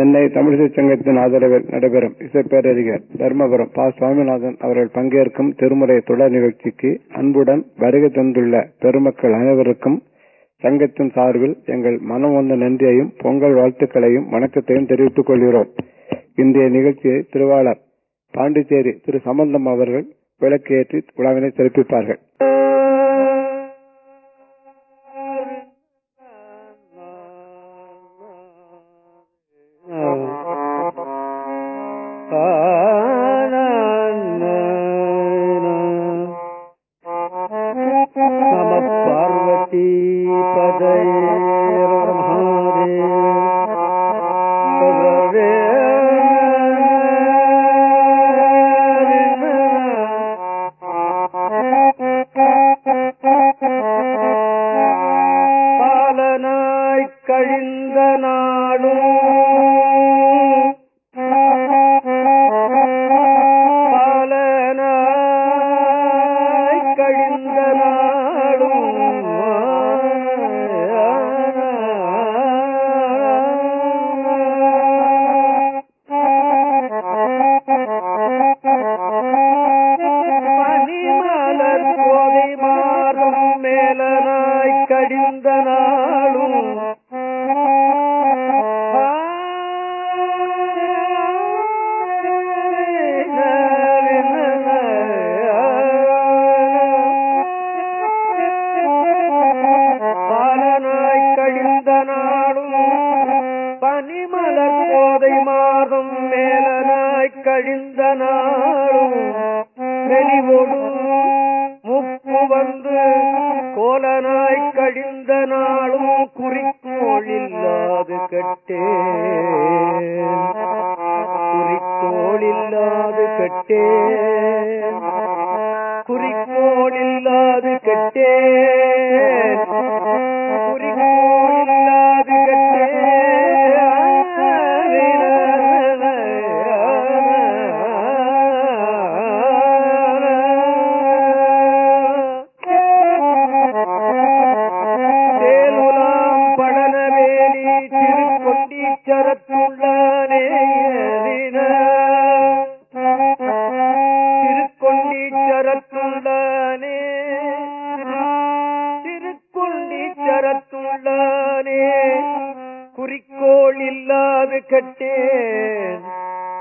சென்னை தமிழிசை சங்கத்தின் ஆதரவில் நடைபெறும் இசைப்பேரறிஞர் தர்மபுரம் பா. சுவாமிநாதன் அவர்கள் பங்கேற்கும் திருமுறை தொடர் நிகழ்ச்சிக்கு அன்புடன் வருகை தந்துள்ள பெருமக்கள் அனைவருக்கும் சங்கத்தின் சார்பில் எங்கள் மனம் வந்த நன்றியையும் பொங்கல் வாழ்த்துக்களையும் வணக்கத்தையும் தெரிவித்துக் கொள்கிறோம். இன்றைய நிகழ்ச்சியை திருவாளர் பாண்டிச்சேரி திரு சம்பந்தம் அவர்கள் விளக்கேற்றி விழாவினை சிறப்பிப்பார்கள். குறிக்கோள் இல்லாது கட்டேன்.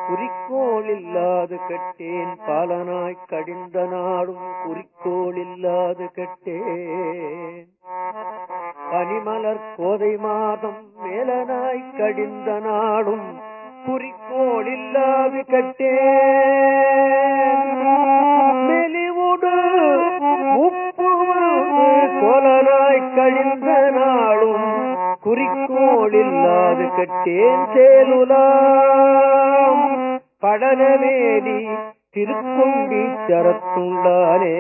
குறிக்கோள் இல்லாது கட்டேன். பாலனாய் கடிந்த நாடும் குறிக்கோள் இல்லாது கட்டேன். பனிமலர் கோதை மாதம் மேலனாய் கடிந்த நாடும் குறிக்கோள் இல்லாது கட்டேன். மெலிவுடு முப்பு கோலனாய் கழிந்த நாளும் குறிக்கோள் இல்லாது கட்டேன் சேலுலாம் படனவேலி திருக்கொண்டி சரத்துள்ளானே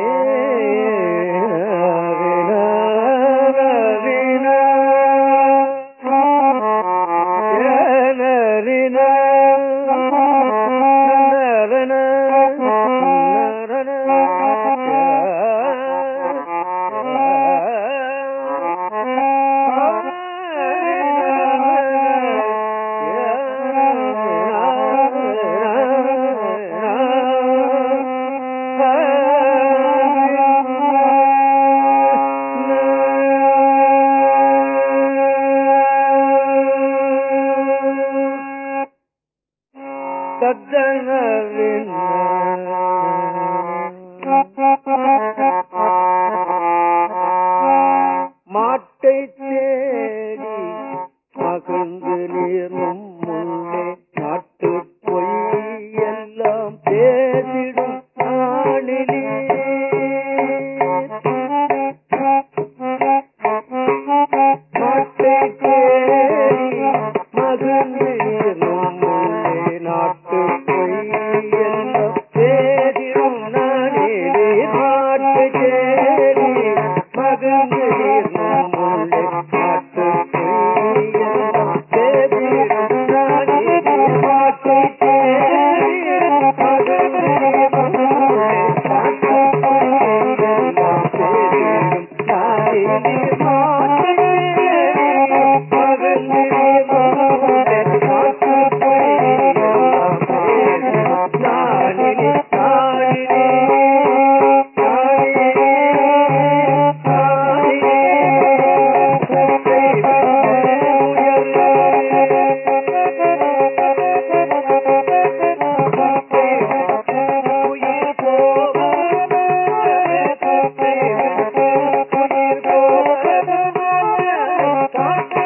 பாப்பா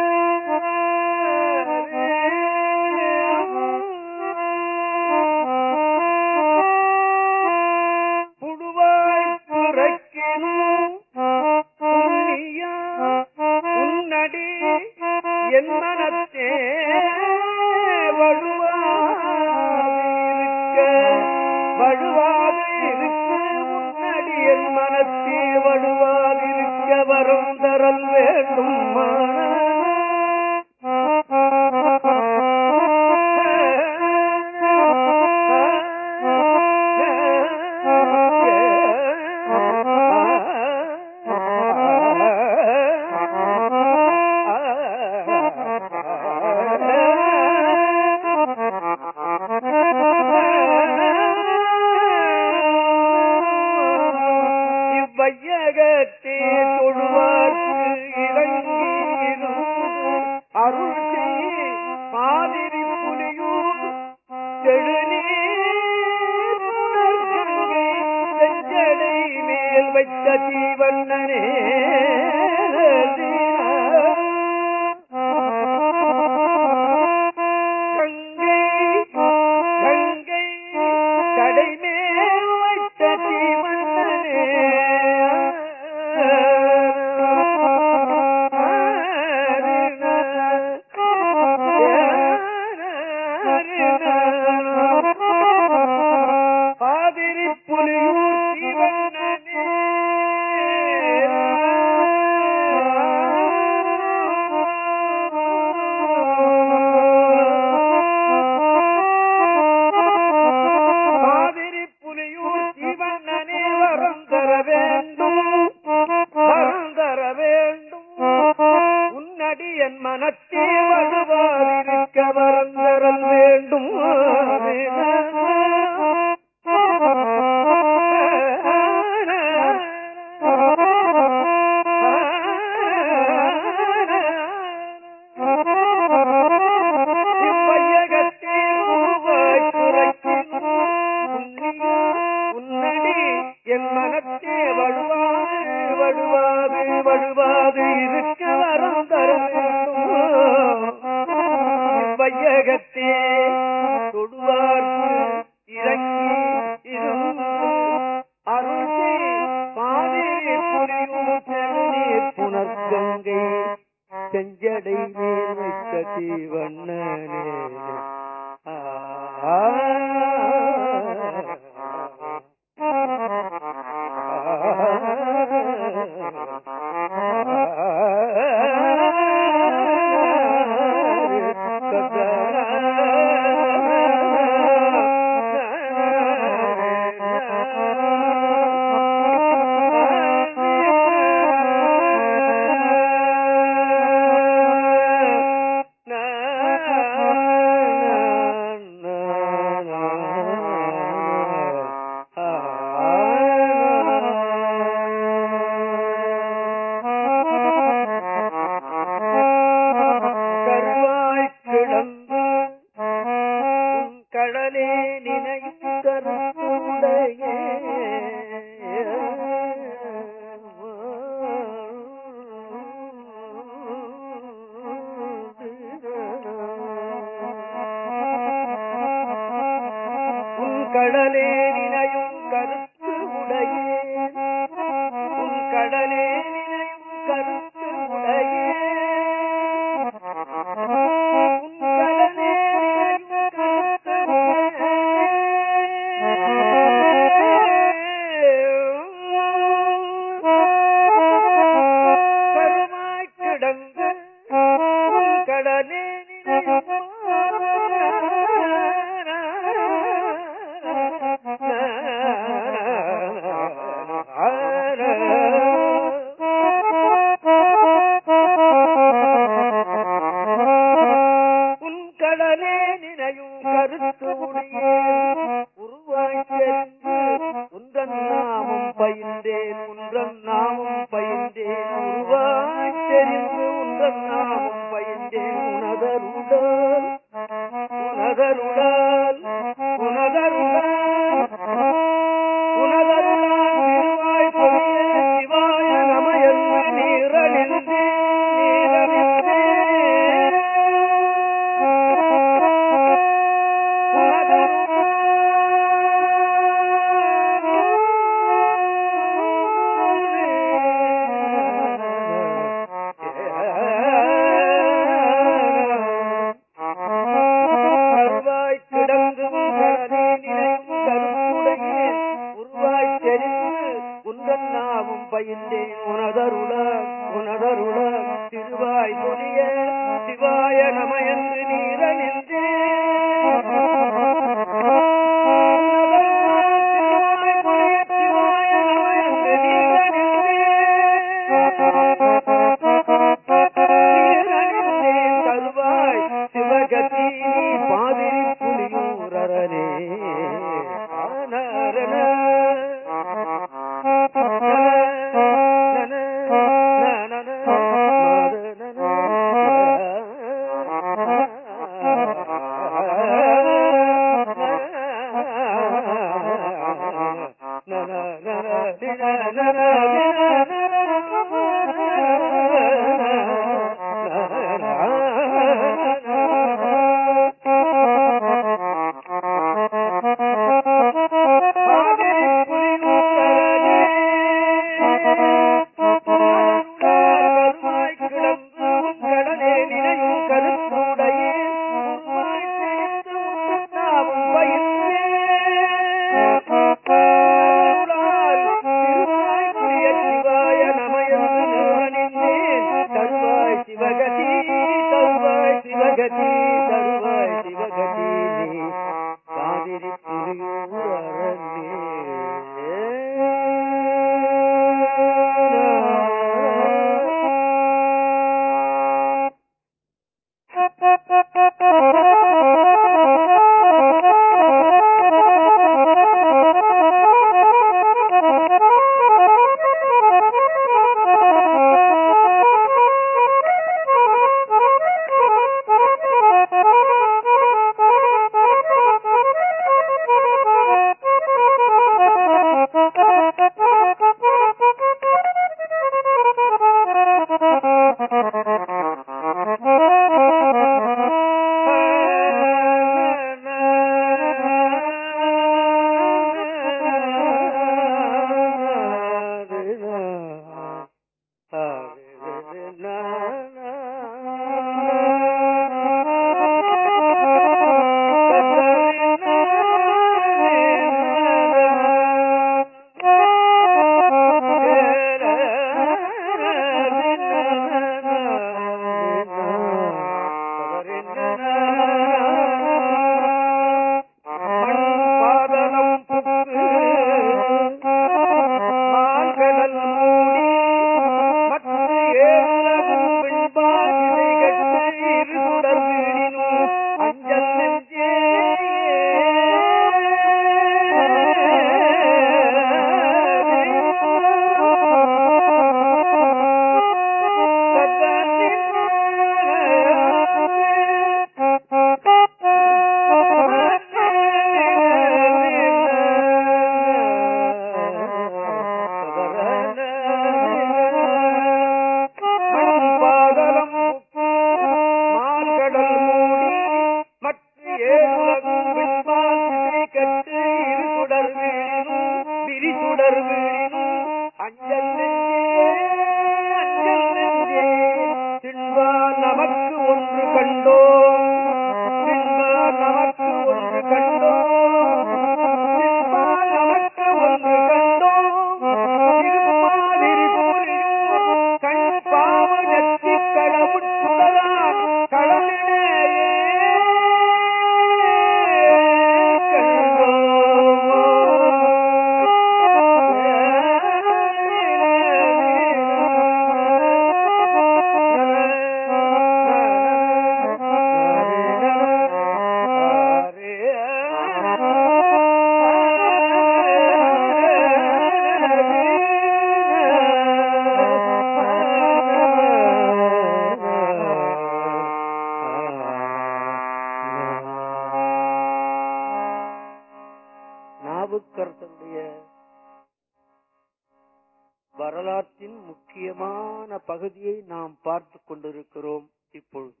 கொண்டிருக்கிறோம் இப்பொழுது.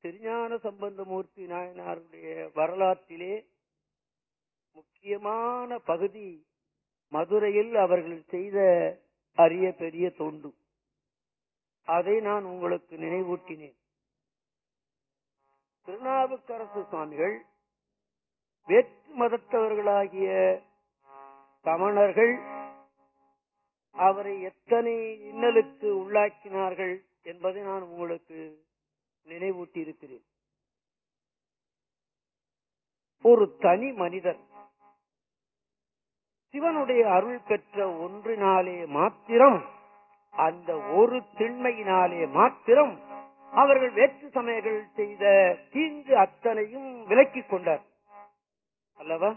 திருஞான சம்பந்தமூர்த்தி நாயனாருடைய வரலாற்றிலே முக்கியமான பகுதி மதுரையில் அவர்கள் செய்த அரிய பெரிய தொண்டு. அதை நான் உங்களுக்கு நினைவூட்டினேன். திருநாவுக்கரசு சுவாமிகள் வேற்று மதத்தவர்களாகிய சமணர்கள் அவரை எத்தனை இன்னலுக்கு உள்ளாக்கினார்கள் என்பதை நான் உங்களுக்கு நினைவூட்டி இருக்கிறேன் ஒரு தனி மனிதர் சிவனுடைய அருள் பெற்ற ஒன்றினாலே மாத்திரம் அந்த ஒரு திண்மையினாலே மாத்திரம் அவர்கள் வேற்று சமயங்கள் செய்த தீங்கு அத்தனையும் விலக்கிக் கொண்டார். அல்லவா?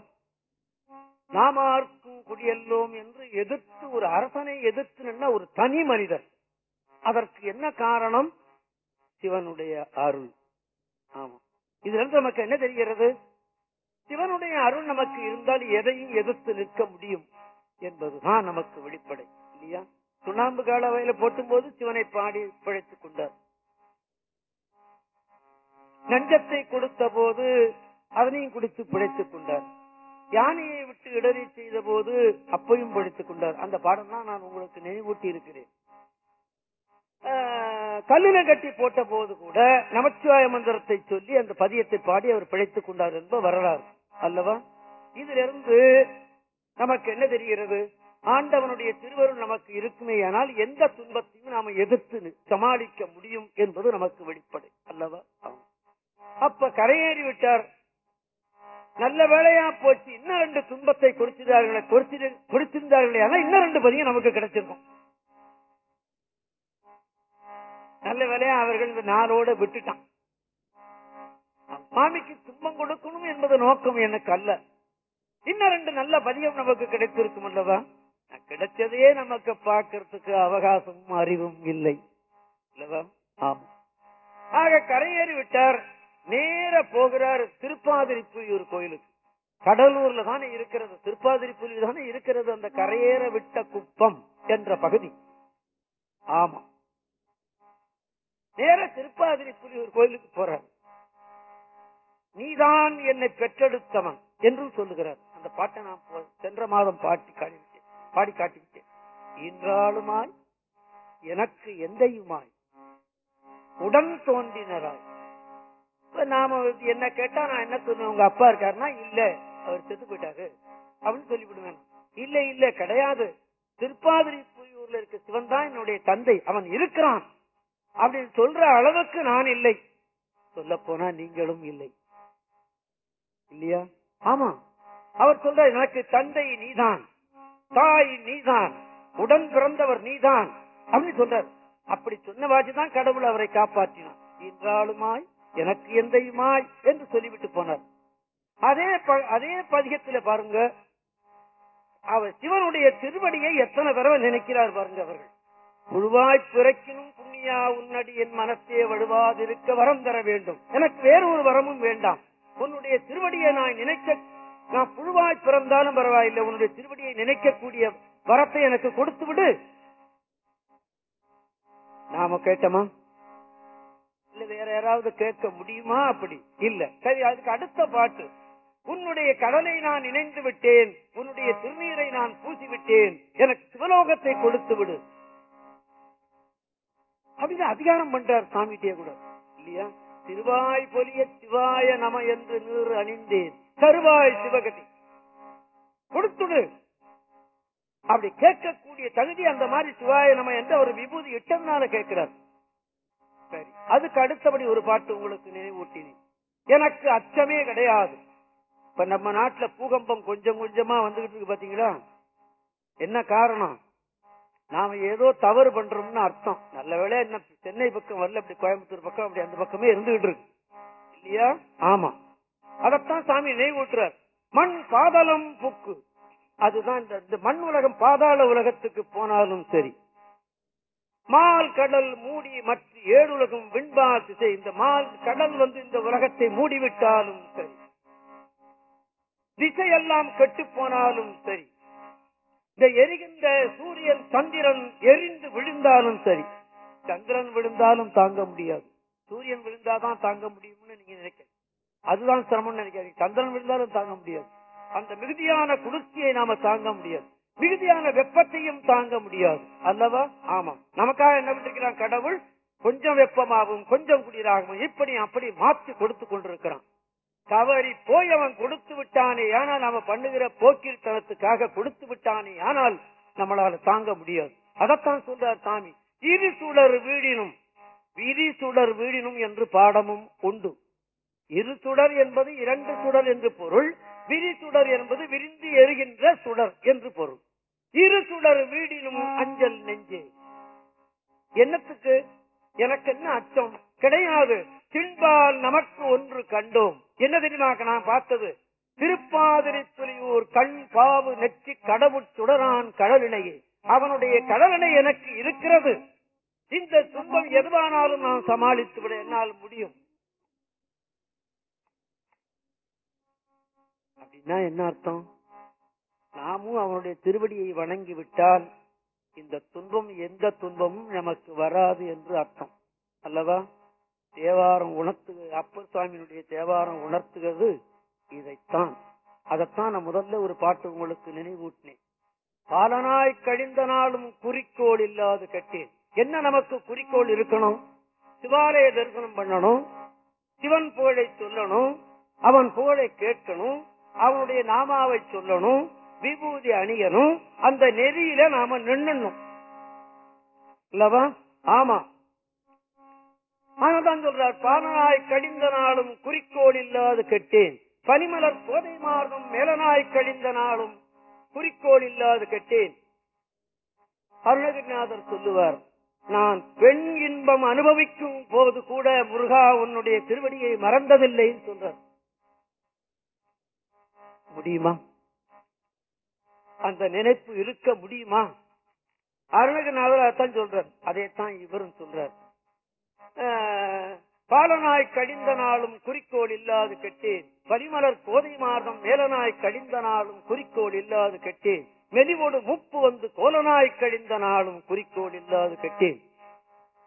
நாமார்க்கும் குடியல்லோம் என்று எதிர்த்து ஒரு அரசனை எதிர்த்து நின்ற ஒரு தனி மனிதர். அதற்கு என்ன காரணம்? சிவனுடைய அருள். ஆமா. இதுல இருந்து நமக்கு என்ன தெரிகிறது? சிவனுடைய அருள் நமக்கு இருந்தால் எதையும் எதிர்த்து நிற்க முடியும் என்பதுதான் நமக்கு வெளிப்படை இல்லையா? சுண்ணாம்பு கால வயல போட்டும் போது சிவனை பாடி பிழைத்துக் கொண்டார். நஞ்சத்தை கொடுத்த போது அதனையும் குடித்து பிழைத்துக் கொண்டார். யானையை விட்டு இடறி செய்த போது அப்பையும் படித்துக் கொண்டார். அந்த பாடம் தான் நான் உங்களுக்கு நினைவூட்டி இருக்கிறேன் ஆஹ், கல்லில கட்டி போட்ட போது கூட நமச்சிவாய மந்திரத்தை சொல்லி அந்த பதியத்தை பாடி அவர் பிழைத்துக் கொண்டார் என்ப வரலாறு. அல்லவா? இதிலிருந்து நமக்கு என்ன தெரிகிறது? ஆண்டவனுடைய திருவருள் நமக்கு இருக்குமே ஆனால் எந்த துன்பத்தையும் நாம எதிர்த்து சமாளிக்க முடியும் என்பது நமக்கு வெளிப்படை. அல்லவா? அப்ப கரையேறி விட்டார். நல்ல வேலையா போச்சு. இன்னும் ரெண்டு துன்பத்தை கொடுத்திருந்தார்களே கொடுத்திரு- கொடுத்திருந்தார்களே. ஆனா இன்னும் ரெண்டு பதியம் நமக்கு கிடைச்சிருக்கும். நல்ல வேலையா அவர்கள் இந்த நாளோட விட்டுட்டான். மாமிக்கு துன்பம் கொடுக்கணும் என்பது நோக்கம் எனக்கு அல்ல. இன்னும் ரெண்டு நல்ல பதியம் நமக்கு கிடைத்திருக்கும் அல்லவா? கிடைச்சதையே நமக்கு பார்க்கறதுக்கு அவகாசமும் அறிவும் இல்லை. அல்லவா? ஆக கரையேறி விட்டார் நேர போகிறார் திருப்பாதிரிப்புலியூர் கோயிலுக்கு. கடலூர்ல தானே இருக்கிறது திருப்பாதிரிப்புலியூர் தானே இருக்கிறது அந்த கரையேற விட்ட குப்பம் என்ற பகுதி. ஆமா. நேர திருப்பாதிரிப்புலியூர் கோயிலுக்கு போறார். நீதான் என்னை பெற்றெடுத்தவன் என்றும் சொல்லுகிறார். அந்த பாட்டை நான் சென்ற மாதம் பாட்டி காட்டிவிட்டேன் பாடி காட்டிவிட்டேன். என்றாலுமாய் எனக்கு எந்தையுமாய் உடன் தோன்றினராய் இப்ப நாம என்ன கேட்டா நான் என்ன சொல்லுவேன்? உங்க அப்பா இருக்காருன்னா இல்ல அவர் செத்து போயிட்டாரு. அப்படின்னு சொல்லிவிடுவேன். இல்ல இல்ல கிடையாது. திருப்பாதிரி புரியூர்ல இருக்க சிவன் தான் என்னுடைய தந்தை. அவன் இருக்கிறான். அப்படின்னு சொல்ற அளவுக்கு நான் இல்லை. சொல்ல போனா நீங்களும் இல்லை. இல்லையா? ஆமா. அவர் சொல்ற எனக்கு தந்தை நீதான். தாய் நீதான். உடன் பிறந்தவர் நீதான். அப்படின்னு சொல்றார். அப்படி சொன்ன வாஜிதான் கடவுள் அவரை காப்பாற்றினான் என்றாலுமாய் எனக்கு எந்தையுமாய் என்று சொல்லிவிட்டு போனார். அதே ப- அதே பதிகத்தில் பாருங்க அவர் சிவனுடைய திருவடியை எத்தனை தடவை நினைக்கிறார் பாருங்க அவர்கள். புழுவாய் பிறக்கினும் புண்ணியா உன்னடி என் மனத்தே வழுவாதிருக்க வரம் தர வேண்டும். எனக்கு வேறு ஒரு வரமும் வேண்டாம். உன்னுடைய திருவடியை நான் நினைக்க நான் புழுவாய் பிறந்தாலும் பரவாயில்லை உன்னுடைய திருவடியை நினைக்கக்கூடிய வரத்தை எனக்கு கொடுத்து விடு நாம கேட்டோமா? இல்ல வேற யாராவது கேட்க முடியுமா? அப்படி இல்ல. சரி அதுக்கு அடுத்த பாட்டு. உன்னுடைய கடலை நான் இணைந்து விட்டேன் உன்னுடைய திருநீரை நான் பூசி விட்டேன் எனக்கு சிவலோகத்தை கொடுத்து விடு. அப்படின்னு அதிகாரம் பண்றார் சாமிகிட்டே கூட. இல்லையா? திருவாய் பொலிய சிவாய நம என்று நீர் அணிந்தேன். தருவாய் சிவகதி. கொடுத்துடு. அப்படி கேட்கக்கூடிய தகுதி அந்த மாதிரி சிவாய நம என்று அவர் விபூதி இட்டம்னால கேட்கிறார். சரி. அதுக்கு அடுத்தபடி ஒரு பாட்டு உங்களுக்கு நினைவூட்டினேன். எனக்கு அச்சமே கிடையாது. இப்ப நம்ம நாட்டுல பூகம்பம் கொஞ்சம் கொஞ்சமா வந்துகிட்டு இருக்கு பாத்தீங்களா? என்ன காரணம்? நாம ஏதோ தவறு பண்றோம்னு அர்த்தம். நல்ல வேளை என்ன சென்னை பக்கம் வரல அப்படி கோயம்புத்தூர் பக்கம் அப்படி அந்த பக்கமே இருந்துகிட்டு இருக்கு. இல்லையா? ஆமா. அதத்தான் சாமி நினைவூட்டுறார். மண் பாதாளம் புக்கு. அதுதான் இந்த- இந்த மண் உலகம் பாதாள உலகத்துக்கு போனாலும் சரி. மால் கடல் மூடி மற்ற ஏழுலகம் விண்பா திசை. இந்த மால் கடல் வந்து இந்த உலகத்தை மூடிவிட்டாலும் சரி. திசையெல்லாம் கெட்டு போனாலும் சரி. இந்த எரிகின்ற சூரியன் சந்திரன் எரிந்து விழுந்தாலும் சரி. சந்திரன் விழுந்தாலும் தாங்க முடியாது. சூரியன் விழுந்தாதான் தாங்க முடியும்னு நீங்க நினைக்கிறீங்க அதுதான் சிரமம்னு நினைக்காதீங்க. சந்திரன் விழுந்தாலும் தாங்க முடியாது. அந்த மிகுதியான குளிர்ச்சியை நாம தாங்க முடியாது. மிகுதியான வெப்பத்தையும் தாங்க முடியாது. அல்லவா? ஆமா நமக்காக என்ன பண்ணிருக்கிறான்? கடவுள் கொஞ்சம் வெப்பமாகவும் கொஞ்சம் குளிராகவும் இப்படி அப்படி மாற்றி கொடுத்து கொண்டிருக்கிறான். தவறி போய் அவன் கொடுத்து விட்டானே ஆனால் நாம பண்ணுகிற போக்கிரித்தனத்துக்காக கொடுத்து விட்டானே ஆனால் நம்மளால தாங்க முடியாது. அதைத்தான் சொல்றார் சாமி. இரு சுடர் வீடினும் விரி சுடர் வீடினும் என்று பாடமும் உண்டு. இரு சுடர் என்பது இரண்டு சுடர் என்று பொருள் விரி சுடர் என்பது விரிந்து எரிகின்ற சுடர் என்று பொருள். இரு சுடர் வீடினும் அஞ்சல் நெஞ்சே. என்னத்துக்கு? எனக்கு என்ன அச்சம்? கிடையாது. தின்பால் நமக்கு ஒன்று கண்டோம். என்ன தெரியுமா நான் பார்த்தது? திருப்பாதிரி புலியூர் கண் பாவு நெற்றி கடவுட் சுடரான் கடலினையே. அவனுடைய கடலினை எனக்கு இருக்கிறது. இந்த துன்பம் எதுவானாலும் நான் சமாளித்து விட என்னால் முடியும். அப்படின்னா என்ன அர்த்தம்? நாமும் அவனுடைய திருவடியை வணங்கி விட்டால் இந்த துன்பம் எந்த துன்பமும் நமக்கு வராது என்று அர்த்தம். அல்லவா? தேவாரம் உணர்த்து அப்பர் சுவாமியினுடைய தேவாரம் உணர்த்துகிறது இதைத்தான். அதைத்தான் நான் முதல்ல ஒரு பாட்டு உங்களுக்கு நினைவூட்டினேன். பாலனாய் கழிந்த நாளும் குறிக்கோள் இல்லாது கட்டேன். என்ன நமக்கு குறிக்கோள் இருக்கணும்? சிவாலய தரிசனம் பண்ணணும் சிவன் புகழை சொல்லணும் அவன் புகழை கேட்கணும் அவனுடைய நாமாவை சொல்லணும் விபூதி அணியணும். அந்த நெறியில நாம நின்னணும். இல்லவா? ஆமா. ஆனதான் சொல்றார் பாலனாய் கடிந்த நாளும் குறிக்கோள் இல்லாது கெட்டேன். பனிமலர் போதை மாறும் மேலனாய் கழிந்த நாளும் குறிக்கோள் இல்லாது கெட்டேன். அருணகிரிநாதர் சொல்லுவார் நான் பெண் இன்பம் அனுபவிக்கும் போது கூட முருகா உன்னுடைய திருவடியை மறந்ததில்லைன்னு சொல்றார். முடியுமா? அந்த நினைப்பு இருக்க முடியுமா? அருணகிரிநாதர் அதான் சொல்றார். அதைத்தான் இவரும் சொல்றார். ஆஹ், பாலனாய் கடிந்த நாளும் குறிக்கோள் இல்லாது கெட்டேன் பரிமலர் கோதை மாதம் மேலனாய் கடிந்த நாளும் குறிக்கோள் இல்லாது கெட்டேன் மெலிவோடு முப்பு வந்து கோலனாய் கழிந்த நாளும் குறிக்கோள் இல்லாது கெட்டேன்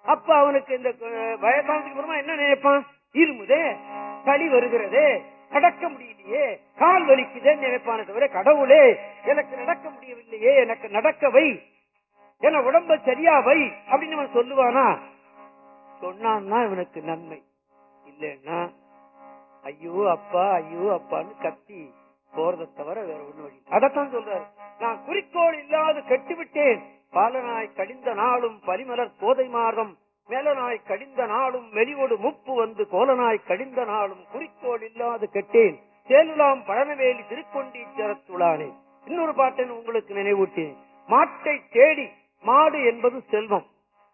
அப்ப அவனுக்கு இந்த அஹ், வயசானதுக்கு அப்புறமா என்ன நினைப்பான்? இருமுதே களி வருகிறதே. நடக்க முடியலையே கால் வலிக்குதே நினைப்பானே தவிர கடவுளே எனக்கு நடக்க முடியவில்லையே எனக்கு நடக்க வை என உடம்ப சரியா வை அப்படின்னு அவன் சொல்லுவானா? சொன்னான்னா இவனுக்கு நன்மை. இல்லைன்னா ஐயோ அப்பா ஐயோ அப்பான்னு கத்தி போறதை தவிர வேற ஒண்ணு வழி அதத்தான் சொல்றாரு. நான் குறிக்கோள் இல்லாது கெட்டுவிட்டேன். பாலனாய் கடிந்த நாளும் பரிமலர் கோதை மார்க்கம் மேலனாய் கடிந்த நாளும் மெலிவோடு முப்பு வந்து கோலனாய் கடிந்த நாளும் குறிக்கோள் இல்லாது கெட்டேன். சேலுலாம் பழனவேலி திருக்கொண்டீச்சரத்துளானே இன்னொரு பாட்டை உங்களுக்கு நினைவூட்டேன் மாட்டை தேடி மாடு என்பது செல்வம்.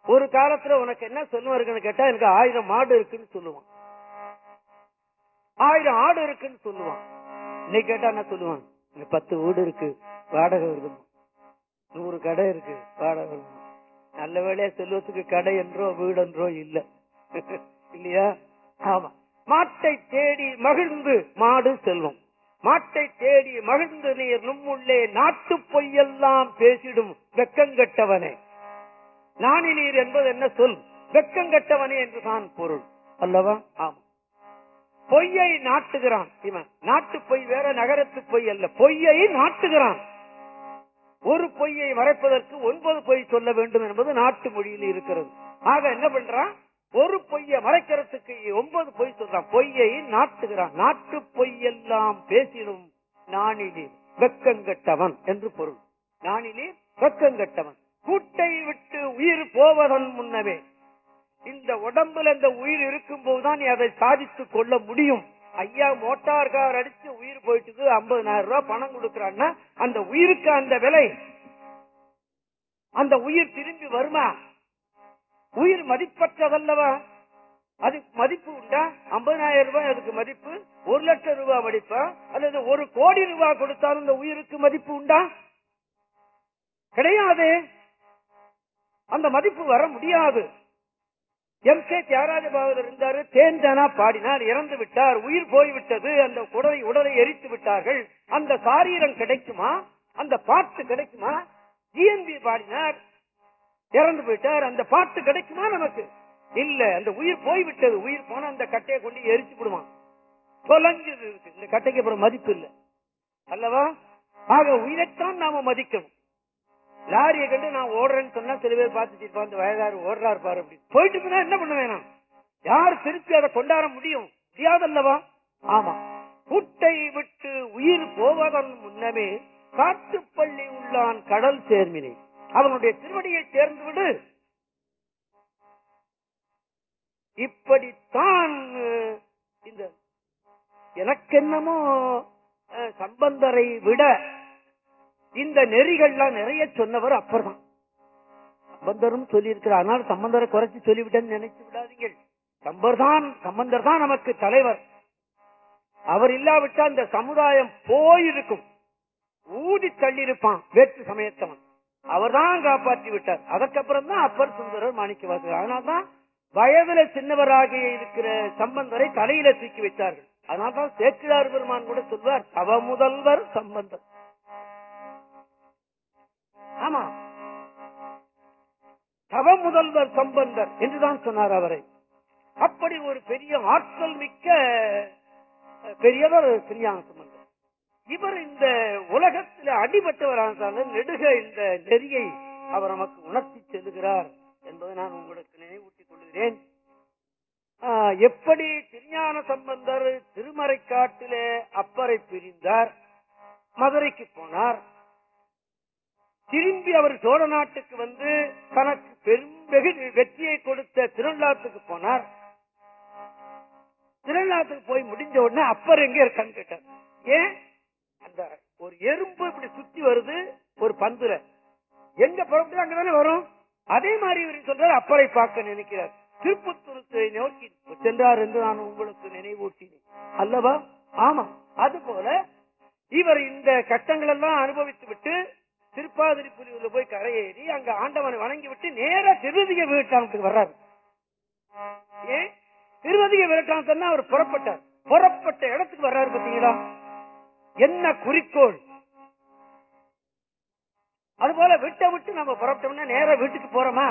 ஒரு காலத்துல உனக்கு என்ன செல்வம் இருக்குன்னு கேட்டா எனக்கு ஆயிரம் மாடு இருக்குன்னு சொல்லுவான். ஆயிரம் ஆடு இருக்குன்னு சொல்லுவான். இன்னைக்கு கேட்டா என்ன சொல்லுவான்? பத்து வீடு இருக்கு வாடகை வருதுமா நூறு கடை இருக்கு வாடகை வருது நல்ல வேலையா செல்வத்துக்கு கடை என்றோ வீடு என்றோ இல்ல. இல்லையா? ஆமா. மாட்டை தேடி மகிழ்ந்து மாடு செல்வம். மாட்டை தேடி மகிழ்ந்து நீர் நும்முள்ளே நாட்டு பொய்யெல்லாம் பேசிடும் வெக்கங்கெட்டவனே நாணினீர் என்பது என்ன சொல்? வெக்கங்கெட்டவனே என்றுதான் பொருள். அல்லவா? ஆமா. பொய்யை நாட்டுகிறான் இவன். நாட்டு பொய் வேற நகரத்து பொய் அல்ல. பொய்யை நாட்டுகிறான். ஒரு பொய்யை மறைப்பதற்கு ஒன்பது பொய் சொல்ல வேண்டும் என்பது நாட்டு மொழியில் இருக்கிறது. ஆக என்ன பண்றான்? ஒரு பொய்யை மறைக்கிறதுக்கு ஒன்பது பொய் சொல்றான். பொய்யை நாட்டுகிறான். நாட்டு பொய்யெல்லாம் பேசினும் நாணிலே வெக்கங்கட்டவன் என்று பொருள். நாணிலே வெக்கங்கட்டவன் கூட்டை விட்டு உயிர் போவதன் முன்னவே இந்த உடம்புல இந்த உயிர் இருக்கும் போதுதான் நீ அதை சாதித்துக் கொள்ள முடியும். ஐயா மோட்டார் கார் அடிச்சு உயிர் போயிட்டு ஐம்பதனாயிரம் ரூபாய் பணம் கொடுக்கறான்னா அந்த உயிருக்கு அந்த விலை. அந்த உயிர் திரும்பி வருமா? உயிர் மதிப்பற்றதல்லவா? அதுக்கு மதிப்பு உண்டா? ஐம்பதாயிரம் ரூபாய் அதுக்கு மதிப்பு. ஒரு லட்சம் ரூபாய் மதிப்பா? அல்லது ஒரு கோடி ரூபாய் கொடுத்தாலும் இந்த உயிருக்கு மதிப்பு உண்டா? கிடையாது. அந்த மதிப்பு வர முடியாது. எம் கே தியாகராஜ பாகவதர் இருந்தாரு தேன்தானா பாடினார் இறந்து விட்டார் உயிர் போய்விட்டது அந்த உடலை உடலை எரித்து விட்டார்கள். அந்த சாரீரம் கிடைக்குமா? அந்த பாட்டு கிடைக்குமா? ஜிஎன்பி பாடினார் இறந்து போயிட்டார் அந்த பாட்டு கிடைக்குமா நமக்கு? இல்ல அந்த உயிர் போய்விட்டது உயிர் போன அந்த கட்டையை கொண்டு எரிச்சு விடுவான். தொலைஞ்சது இருக்கு. இந்த கட்டைக்கு அப்புறம் மதிப்பு இல்லை. அல்லவா? ஆக உயிரைத்தான் நாம மதிக்கணும். லாரியை கண்டு நான் ஓடுறேன்னு சொன்னா சில பேர் பார்த்துட்டு அந்த வயதாரு ஓடுறாரு பாரு அப்படி போயிட்டு இருந்தா என்ன பண்ண வேணாம்? யார் திருப்பி அதை கொண்டாட முடியும்? முடியாதல்லவா? ஆமா. கூட்டை விட்டு உயிர் போவதன் முன்னமே காட்டுப்பள்ளி உள்ளான் கடல் சேர்மினை. அவனுடைய திருவடியை சேர்ந்து விடு இப்படித்தான் இந்த எனக்கென்னமோ சம்பந்தரை விட இந்த நெறிகள்லாம் நிறைய சொன்னவர் அப்பர் தான் சம்பந்தரும் சொல்லியிருக்கிறார். ஆனால் சம்பந்தரை குறைச்சி சொல்லிவிட்டேன்னு நினைச்சு விடாதீங்கள். சம்பர் தான் சம்பந்தர் தான் நமக்கு தலைவர். அவர் இல்லாவிட்டால் இந்த சமுதாயம் போயிருக்கும். ஊதி தள்ளியிருப்பான் வேற்று சமயத்தவன். அவர்தான் காப்பாற்றி விட்டார். அதற்கப்புறம் தான் அப்பர் சுந்தரர் மாணிக்கவாசகர் அதனால்தான் வயதுல சின்னவராக இருக்கிற சம்பந்தரை தலையில தூக்கி வைத்தார்கள். அதனால்தான் சேக்கிழார் பெருமான் கூட சொல்வார் அவ முதல்வர் சம்பந்தர். ஆமா. தவ முதல்வர் சம்பந்தர் என்றுதான் சொன்னார் அவரை. அப்படி ஒரு பெரிய ஆற்றல் மிக்க பெரியவர் சிறியான சம்பந்தர். இவர் இந்த உலகத்தில் அடிபட்டவரான நெடுக இந்த நெறியை அவர் நமக்கு உணர்த்தி செல்கிறார் என்பதை நான் உங்களுக்கு நினைவூட்டிக் கொள்கிறேன். எப்படி திருஞான சம்பந்தர் திருமறைக்காட்டிலே அப்பரை பிரிந்தார் மதுரைக்கு போனார் திரும்பி அவர் சோழ நாட்டுக்கு வந்து தனக்கு பெரும்பெகு வெற்றியை கொடுத்த திருநள்ளாத்துக்கு போனார். திருநள்ளாத்துக்கு போய் முடிஞ்ச உடனே அப்பர் எங்க இருக்கான்னு கேட்டார். ஏன்? அந்த ஒரு எறும்பு இப்படி சுத்தி வருது ஒரு பந்துல. எங்க புறப்பட்டு அங்கதானே வரும்? அதே மாதிரி இவர் சொல்றார் அப்பரை பார்க்க நினைக்கிறார். திருப்பத்தூரத்தை நோக்கி சென்றார் என்று நான் உங்களுக்கு நினைவூட்டினேன். அல்லவா? ஆமா அது போல இவர் இந்த கஷ்டங்கள் எல்லாம் அனுபவித்து விட்டு திருப்பாதிரிபுரியூர்ல போய் கரையேறி அங்க ஆண்டவனை வணங்கி விட்டு நேரா திருவதிக வீட்டாமத்துக்கு வர்றாரு. ஏன்? திருவதிக வீட்டானத்தான் அவர் புறப்பட்டார். புறப்பட்ட இடத்துக்கு வர்றாரு பாத்தீங்களா என்ன குறிக்கோள்? அதுபோல விட்ட விட்டு நம்ம புறப்பட்டோம்னா நேரா வீட்டுக்கு போறோமா?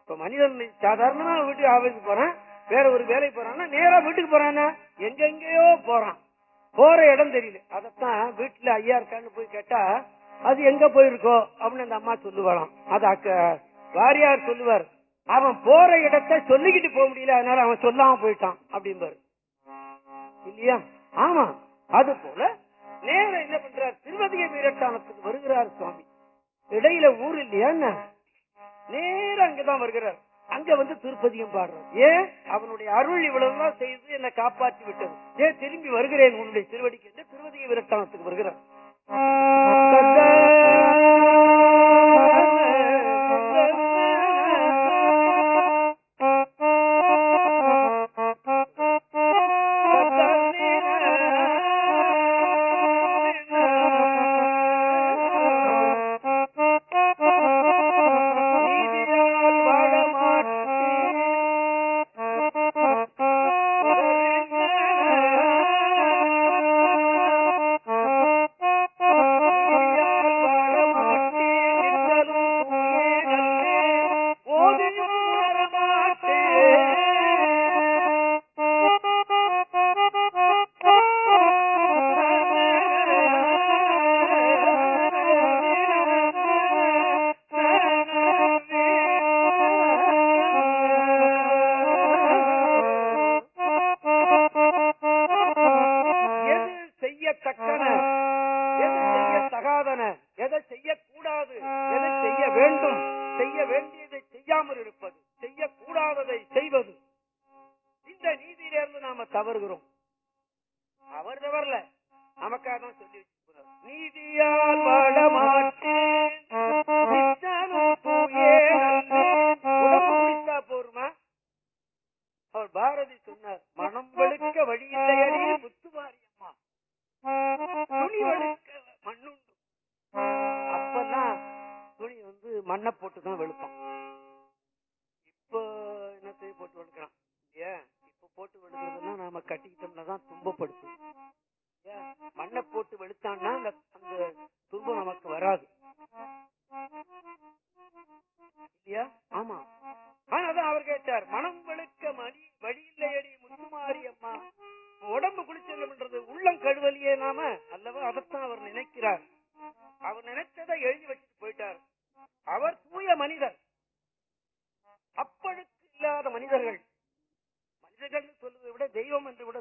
இப்ப மனிதன் சாதாரணமா வீட்டுக்கு ஆபீஸுக்கு போறான் வேற ஒரு வேலைக்கு போறான்னா நேரா வீட்டுக்கு போறானா? எங்கெங்கயோ போறான். போற இடம் தெரியல அதத்தான் வீட்டுல ஐயா இருக்கான்னு போய் கேட்டா அது எங்க போயிருக்கோ? அப்படின்னு அந்த அம்மா சொல்லுவாளாம். அது வாரியார் சொல்லுவார். அவன் போற இடத்த சொல்லிக்கிட்டு போக முடியல அதனால அவன் சொல்லாம போயிட்டான் அப்படிம்பாரு. இல்லையா? ஆமா. அது போல நேர என்ன பண்றார்? திருவதிய வீரட்டானத்துக்கு வருகிறார் சுவாமி. இடையில ஊர் இல்லையா என்ன? நேர அங்கதான் வருகிறார். அங்க வந்து திருப்பதியும் பாடுறோம். ஏன்? அவனுடைய அருள் இவ்வளவுதான் செய்து என்னை காப்பாற்றி விட்டது. ஏன் திரும்பி வருகிறேன் உன்னுடைய திருவடிக்கு? என்று விரத்தானத்துக்கு விரட்டானத்துக்கு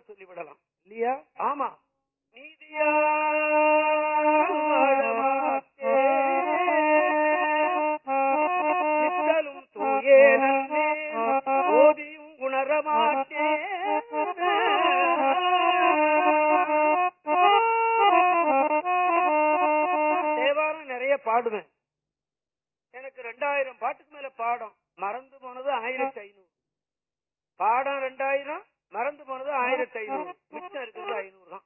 சொல்லிவிடலாம். இல்லையா? ஆமா. நீதியா தூயே நன்மே உணரமாட்டே. தேவாரம் நிறைய பாடுவேன். எனக்கு ரெண்டாயிரம் பாட்டுக்கு மேல பாடம். மறந்து போனது ஆயிரத்தி ஐநூறு. பாடம் ரெண்டாயிரம் மறந்து போனது ஆயிரத்தி ஐநூறு மிச்சம் இருக்கிறது ஐநூறு தான்.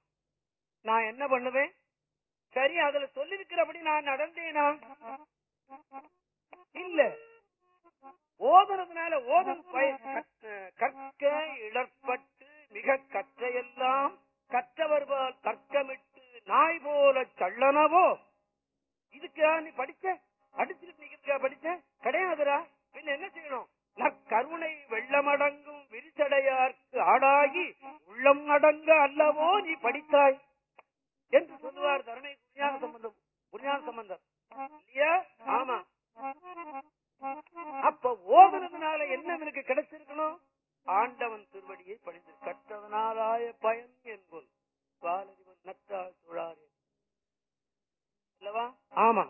நான் என்ன பண்ணுவேன்? சரி அதுல சொல்லிருக்கிறபடி நான் நடந்தேனா? இல்ல. ஓதுனதுனால ஓதும் கற்க இழற்பட்டு மிக கற்றையெல்லாம் கற்றவர்பால் தர்க்கமிட்டு நாய் போல சள்ளனவோ இதுக்கா நீ படிச்ச? அடிச்சுட்டு நிக்கிறதுக்கா படிச்ச? கிடையாதுரா பின்ன என்ன செய்யணும்? நக்கருணை வெள்ளமடங்கும் விரிசடையார்க்கு ஆடாகி உள்ளம் அடங்க அல்லவோ நீ படித்தாய் என்று சொல்லுவார் தருணை புரியான சம்பந்தம் புரியான சம்பந்தம் இல்லையா? ஆமா. அப்ப ஓதுனதுனால என்ன எனக்கு கிடைச்சிருக்கணும். ஆண்டவன் திருவடியை படித்து கற்றதனாலாய பயன் என்போல் பாலறிவன் நற்றால் தொழாரே அல்லவா? ஆமா.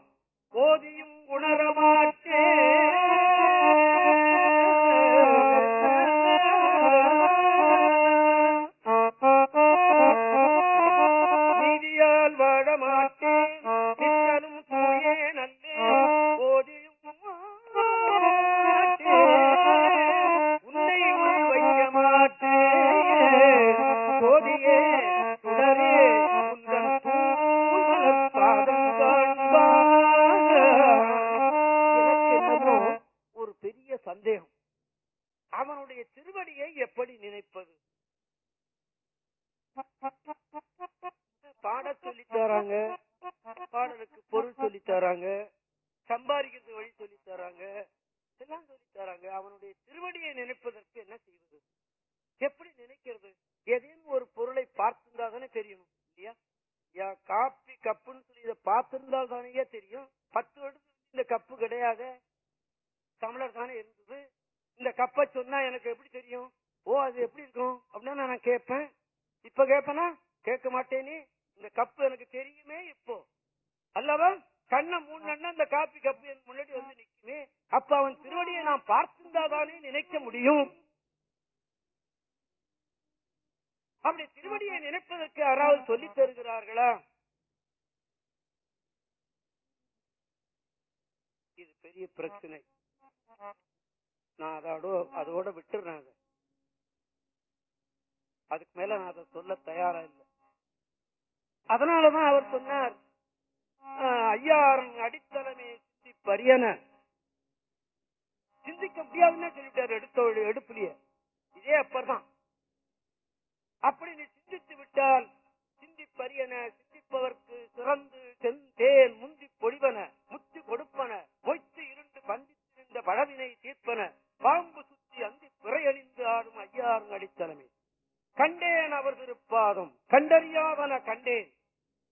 ஓதியும் உணரமாட்டே. திருவடியை எப்படி நினைப்பது? பாட சொல்லி தராங்க. பாடலுக்கு பொருள் சொல்லி தராங்க. சம்பாதிக்கிறது வழி சொல்லி தராங்க. எல்லாம் சொல்லி தராங்க. அவனுடைய திருவடியை நினைப்பதற்கு என்ன செய்வது? எப்படி நினைக்கிறது? ஏதேனும் ஒரு பொருளை பார்த்திருந்தா தானே தெரியும் இல்லையா? யா காப்பி கப்புன்னு சொல்லி இதை பார்த்திருந்தால் தானே தெரியும். பத்து வருடத்துக்கு இந்த கப்பு கிடையாது. தமிழர் தானே இருந்தது. இந்த கப்பை சொன்னா எனக்கு எப்படி தெரியும்? ஓ அது எப்படி இருக்கும்? அப்படின்னு நான் கேட்பேன். இப்ப கேட்பேனா? கேட்க மாட்டேனே இந்த கப்பு எனக்கு தெரியுமே இப்போ. அல்லவா? கண்ணை மூணு இந்த காப்பி கப்பு எனக்கு முன்னாடி வந்து நிற்குமே அப்ப அவன் திருவடியை நான் பார்த்திருந்தாதானே நினைக்க முடியும். அப்படி திருவடியை நினைப்பதற்கு யாராவது சொல்லித் தருகிறார்களா? இது பெரிய பிரச்சனை. நான் அதோட அதோட விட்டுறேன் அதை. அதுக்கு மேல நான் அதை சொல்ல தயாரா இல்லை. அதனாலதான் அவர் சொன்னார் ஆஹ், ஐயாரன் அடித்தளமே பரியன சிந்திக்க முடியாதுன்னு சொல்லிட்டாரு எடுத்த எடுப்புலயே. இதே அப்பதான் அப்படி நீ சிந்தித்து விட்டால் சிந்தி பரியன சிந்திப்பவர்க்கு சிறந்து செந்தேன் முந்தி பொழிவன முத்தி கொடுப்பன மொய்த்து இருண்டு பழவினை தீர்ப்பன. பாம்பு சுத்தி அந்தி பிறையணிந்து ஆடும் ஐயாறு அடித்தளமே. கண்டேன் அவர் திருப்பாதம் கண்டறியாவன கண்டேன்.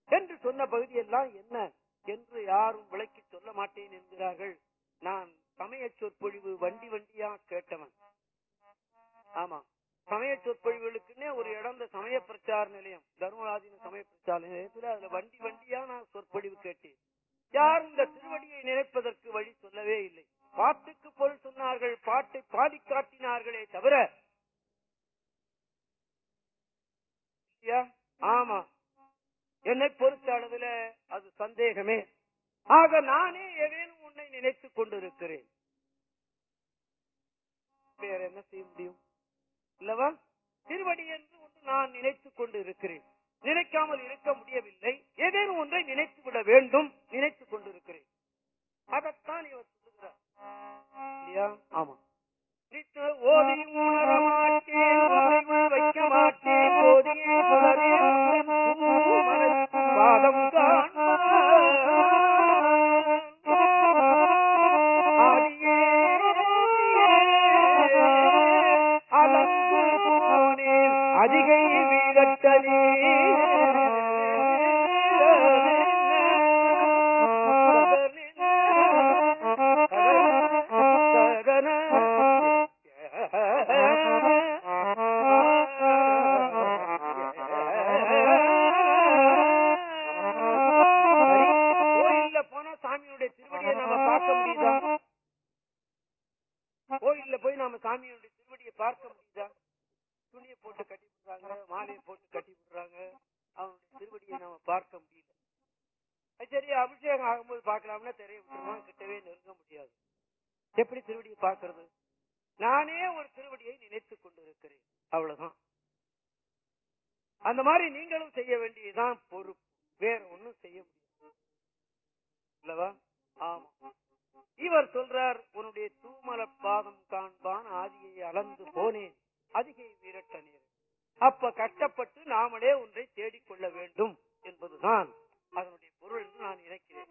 என்று சொன்ன பகுதியெல்லாம் என்ன என்று யாரும் விளக்கி சொல்ல மாட்டேன் என்கிறார்கள். நான் சமய சொற்பொழிவு வண்டி வண்டியா கேட்டவன். ஆமா. சமய சொற்பொழிவுகளுக்குன்னே ஒரு இடம் இந்த சமய பிரச்சார நிலையம். தர்மராஜின சமய பிரச்சார நிலையத்துல அதுல வண்டி வண்டியா நான் சொற்பொழிவு கேட்டேன். யாரும் இந்த திருவடியை நினைப்பதற்கு வழி சொல்லவே இல்லை. பாட்டுக்கு பொருள் சொன்னார்கள் பாட்டை பாடி காட்டினார்களே தவிர. ஆமா. என்னை பொறுத்த அளவுல அது சந்தேகமே. ஆக நானே ஏதேனும் உன்னை நினைத்துக் கொண்டிருக்கிறேன். வேற என்ன செய்ய முடியும்? இல்லவா? திருவடி என்று ஒன்று நான் நினைத்துக் கொண்டு இருக்கிறேன் நினைக்காமல் இருக்க முடியவில்லை. ஏதேனும் ஒன்றை நினைத்து விட வேண்டும் நினைத்துக் கொண்டிருக்கிறேன். அதைத்தான் இவர் இல்லையா? ஆமா. நித்த உணர மாட்டேன் வைக்க மாட்டேன் பாதம் பார்க்க முடியுதா துணியை போட்டு கட்டி விடுறாங்க மாலையை போட்டு கட்டி விடுறாங்க. அவனுடைய திருவடியை நாம பார்க்க முடியல. அது சரி அபிஷேகம் ஆகும்போது பார்க்கலாம்னா தெரிய விட்டுருவான் கிட்டவே நெருங்க முடியாது. எப்படி திருவடியை பார்க்கறது? நானே ஒரு திருவடியை நினைத்துக் கொண்டிருக்கிறேன். அவ்வளவுதான். அந்த மாதிரி நீங்களும் செய்ய வேண்டியதுதான் பொறுப்பு. வேற ஒண்ணும் செய்ய முடியாது. இல்லவா? ஆமா. இவர் சொல்றார் உன்னுடைய தூமல பாதம் காண்பான் ஆதியை அளந்து போனேன் அதிகை வீரட்ட நேரம் அப்ப கஷ்டப்பட்டு நாமளே ஒன்றை தேடிக்கொள்ள வேண்டும் என்பதுதான் அதனுடைய பொருள் என்று நான் நினைக்கிறேன்.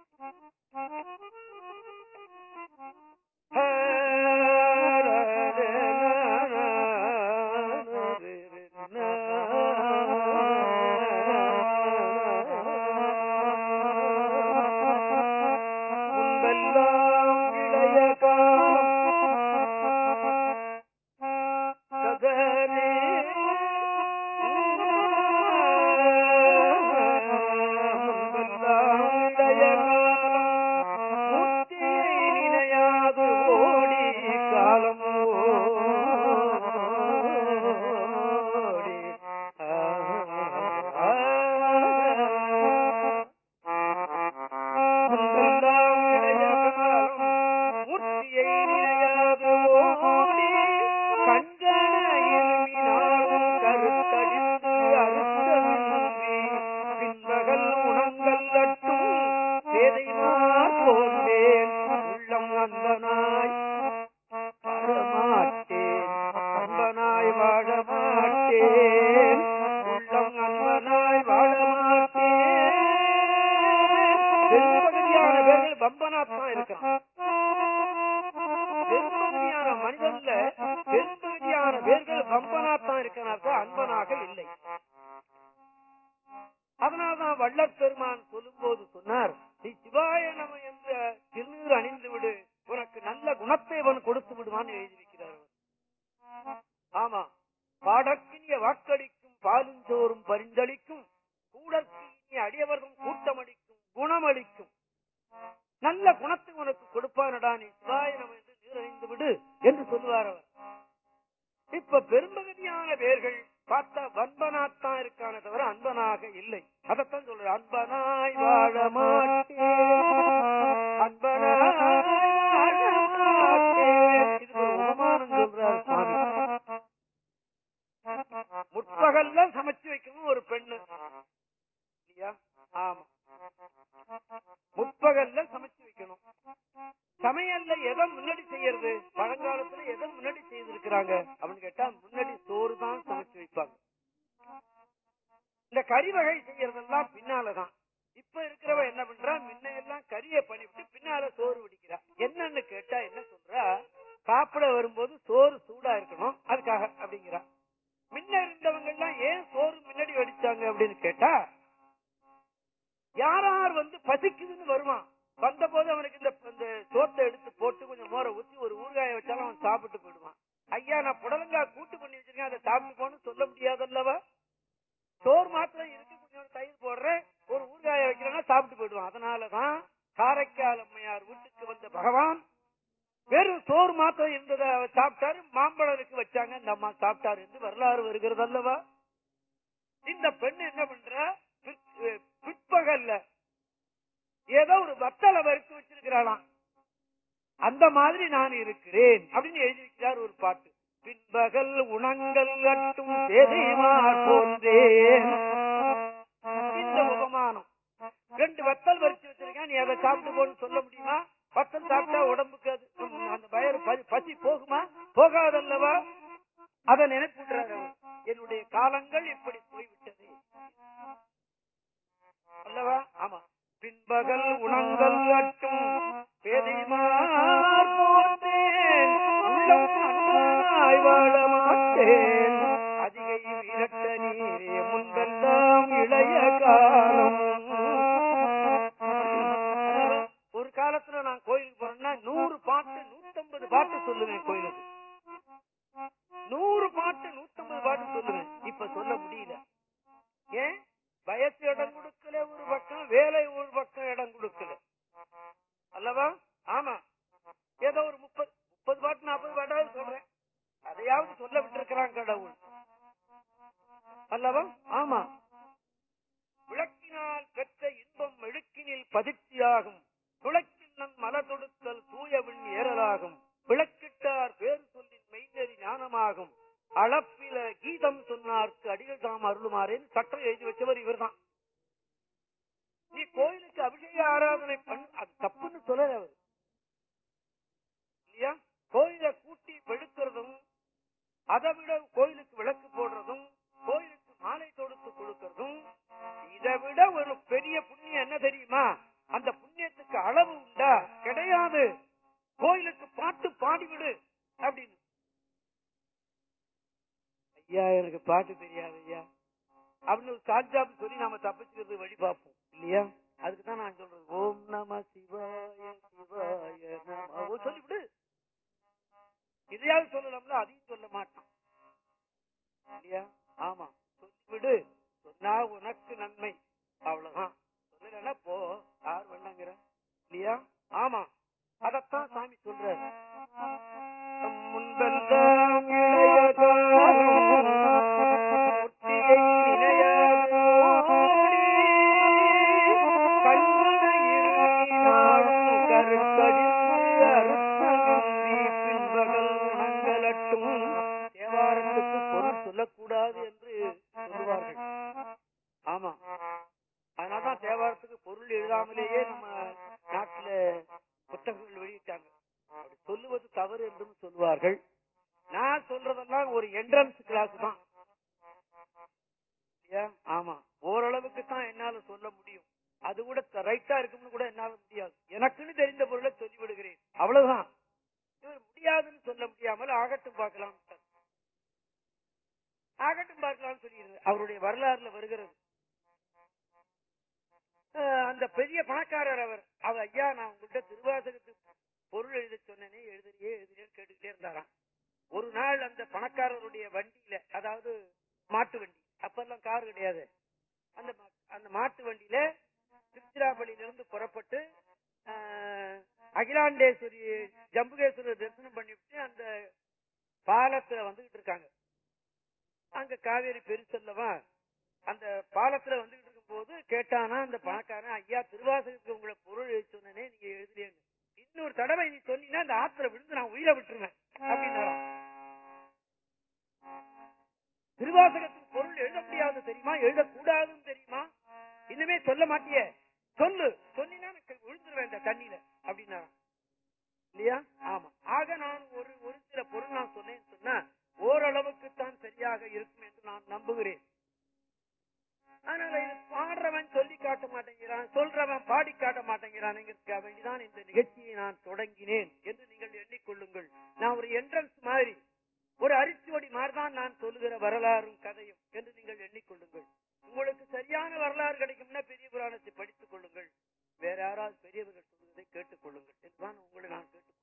முன்பெல்லாம் வைக்கிறாங்க அப்படின்னு கேட்டா முன்னாடி சோறு தான் சமைச்சு வைப்பாங்க. இந்த கறி வகை செய்யறதெல்லாம் பின்னாலதான். இப்ப இருக்கிறவ என்ன பண்றா? முன்ன எல்லாம் கறியை பண்ணிவிட்டு பின்னால சோறு வடிக்கிறா. என்னன்னு கேட்டா என்ன சொல்றா? சாப்பிட வரும்போது சோறு சூடா இருக்கணும் அதுக்காக அப்படிங்கிறா. முன்ன இருந்தவங்க எல்லாம் ஏன் சோறு முன்னாடி வடிச்சாங்க அப்படின்னு கேட்டா யார் யார் வந்து பசிக்குதுன்னு வருவான். வந்த போது அவனுக்கு இந்த இந்த சோத்தை எடுத்து போட்டு கொஞ்சம் மோரை ஊத்தி ஒரு ஊறுகாய வச்சாலும் அவன் சாப்பிட்டு போயிடுவான். ஐயா நான் புடலங்கா கூட்டு பண்ணி வச்சிருக்கேன். அதை சாப்பிட்டு போன்னு சொல்ல முடியாதல்லவா? சோறு மாத்திரம் இருக்கு கொஞ்சம் தயிர் போடுறேன். ஒரு ஊறுகாய வைக்கிறேன்னா சாப்பிட்டு போயிடுவான். அதனாலதான் காரைக்கால் அம்மையார் வீட்டுக்கு வந்த பகவான் வெறும் சோறு மாத்திரம் இருந்ததை சாப்பிட்டாரு. மாம்பழனுக்கு வச்சாங்க. இந்த அம்மா சாப்பிட்டாரு என்று வரலாறு வருகிறது அல்லவா இந்த பெண் என்ன பண்ற? பிற்பகல்ல ஏதோ ஒரு வத்தலை வறுத்து வச்சிருக்கிறாளாம். அந்த மாதிரி நான் இருக்கிறேன். அப்படின்னு எழுதி ஒரு பாட்டு. பின்பகல் உணங்கள் கட்டும் சேதைமார் இந்த உபமானம். ரெண்டு வத்தல் வரிச்சு வச்சிருக்கேன். நீ அதை சாப்பிட்டு போன்னு சொல்ல முடியுமா? வத்தல் சாப்பிட்டா உடம்புக்கு அது அந்த பயர் பசி- பசி போகுமா? போகாதல்லவா? அதை நினைப்புறாரு என்னுடைய காலங்கள் இப்படி போய்விட்டது. அல்லவா? ஆமா. பின்பகல் உணங்கள் கட்டும் பேதைமார் போன்றேன் வாழ மாட்டேன். அதிகை விரட்ட நீரே முன்பெல்லாம் இளைய காலம். ஒரு காலத்துல நான் கோயிலுக்கு போறேன்னா நூறு பாட்டு நூத்தம்பது பாட்டு சொல்லுவேன் கோயிலுக்கு. நூறு பாட்டு நூத்தம்பது பாட்டு சொல்லுவேன். இப்ப சொல்ல முடியல. ஏன்? வயசு இடம் கொடுக்கல ஒரு பக்கம் வேலை ஒரு பக்கம் இடம் கொடுக்கல. அல்லவா? ஆமா. ஏதோ ஒரு முப்பது முப்பது பாட்டு நாற்பது பாட்டாவது சொல்றேன். அதையாவது சொல்ல விட்டிருக்கிறான் கடவுள். அல்லவா? ஆமா. விளக்கினால் பெற்ற இன்பம் மெழுக்கினில் பதிர்ச்சியாகும். துளக்கிண்ணம் மலர் தொடுத்தல் தூயவின் ஏறலாகும். விளக்கிட்டார் பேரு சொல்லின் மெய்நெறி ஞானமாகும். அளப்பில கீதம் சொன்னார்க்கு அடிகள் தாம் அருளுமாறேன்னு சட்டம் எழுதி வச்சவர் இவர்தான். நீ கோயிலுக்கு அபிஷேக ஆராதனை பண்ண அது தப்புன்னு சொல்லல அவர். இல்லையா? கோயிலை கூட்டி வெளுக்கிறதும் அதை விட கோயிலுக்கு விளக்கு போடுறதும் கோயிலுக்கு மாலை தொடுத்து கொடுக்கறதும் இதை விட ஒரு பெரிய புண்ணியம் என்ன தெரியுமா? அந்த புண்ணியத்துக்கு அளவு உண்டா? கிடையாது. கோயிலுக்கு பாட்டு பாடிவிடு அப்படின்னு. ஐயா எனக்கு பாட்டு தெரியாது ஐயா. அப்படின்னு ஒரு சாட்சாப்பு சொல்லி நாம தப்பிச்சுக்கிறது வழி பார்ப்போம் இல்லையா? அதுக்குதான் நான் சொல்றேன் ஓம் நம சிவாய சிவாய நம. சொல்லிவிடு. இதையாவது சொல்லலாம்ல அதையும் சொல்ல மாட்டான் இல்லையா? ஆமா சொல்லிவிடு. சொன்னா உனக்கு நன்மை. அவ்வளவுதான். சொல்லலன்னா போ யார் வேண்டாங்கிற இல்லையா? ஆமா அதத்தான் சாமி சொல்ற முன்பெல்லாம் அதனாலதான் தேவாரத்துக்கு பொருள் எழுதாமலேயே நம்ம நாட்டுல புத்தகங்கள் வெளியிட்டாங்க. சொல்லுவது தவறு என்றும் சொல்லுவார்கள் நான் சொல்றதெல்லாம் ஒரு என்ட்ரன்ஸ் கிளாஸ் தான். ஆமா. ஓரளவுக்கு தான் என்னால சொல்ல முடியும். அது கூட ரைட்டா இருக்கும்னு கூட என்னால முடியாது. எனக்குன்னு தெரிந்த பொருளை சொல்லி விடுகிறேன் அவ்வளவுதான். இவர் முடியாதுன்னு சொல்ல முடியாமல் ஆகட்டும் பார்க்கலாம் ஆகட்டும் பார்க்கலாம்னு சொல்லி அவருடைய வரலாறுல வருகிறது. அந்த பெரிய பணக்காரர் அவர். அவர் ஐயா நான் உங்கள்கிட்ட திருவாசகத்துக்கு பொருள் எழுத சொன்னேனே எழுதுறியே எழுதுறியேன்னு கேட்டுக்கிட்டே இருந்தாராம். ஒரு நாள் அந்த பணக்காரருடைய வண்டியில அதாவது மாட்டு வண்டி அப்பெல்லாம் கார் கிடையாது. அந்த அந்த மாட்டு வண்டியில திருச்சிராப்பள்ளியிலிருந்து புறப்பட்டு அகிலாண்டேஸ்வரி ஜம்புகேஸ்வரர் தரிசனம் பண்ணிவிட்டு அந்த பாலத்துல வந்துகிட்டு இருக்காங்க. அங்க காவேரி பெருசல்லவா அந்த பாலத்துல வந்துகிட்டு போது கேட்டானா அந்த பணக்காரன் ஐயா திருவாசகத்துக்கு உங்களை பொருள் எழுதி சொன்னனே நீங்க எழுதுறீங்க. இன்னொரு தடவை நீ சொன்னீங்கன்னா அந்த ஆத்துல விழுந்து நான் உயிரை விட்டுருவேன். அப்படின்னாராம் திருவாசகத்துக்கு பொருள் எழுத முடியாது தெரியுமா? எழுதக்கூடாதுன்னு தெரியுமா? இன்னுமே சொல்ல மாட்டியே. சொல்லு. எனக்கு விழுந்துருவேன் இந்த தண்ணியில. அப்படின்னாராம் இல்லையா? ஆமா. ஆக நான் ஒரு ஒரு சில பொருள் நான் சொன்னேன்னு சொன்னா ஓரளவுக்கு தான் சரியாக இருக்கும் என்று நான் நம்புகிறேன். அதனால இது பாடுறவன் சொல்லி காட்ட மாட்டேங்கிறான் சொல்றவன் பாடி காட்ட மாட்டேங்கிறான் வேண்டிதான் இந்த நிகழ்ச்சியை நான் தொடங்கினேன் என்று நீங்கள் எண்ணிக்கொள்ளுங்கள். நான் ஒரு என்ட்ரன்ஸ் மாதிரி ஒரு அரிசியோடி மாதிரிதான் நான் சொல்லுகிற வரலாறும் கதையும் என்று நீங்கள் எண்ணிக்கொள்ளுங்கள். உங்களுக்கு சரியான வரலாறு கிடைக்கும்னா பெரிய புராணத்தை படித்துக் கொள்ளுங்கள். வேற யாராவது பெரியவர்கள் சொல்வதை கேட்டுக் கொள்ளுங்கள். என்றுதான் உங்களை நான் கேட்டுக்கொள்ளுங்கள்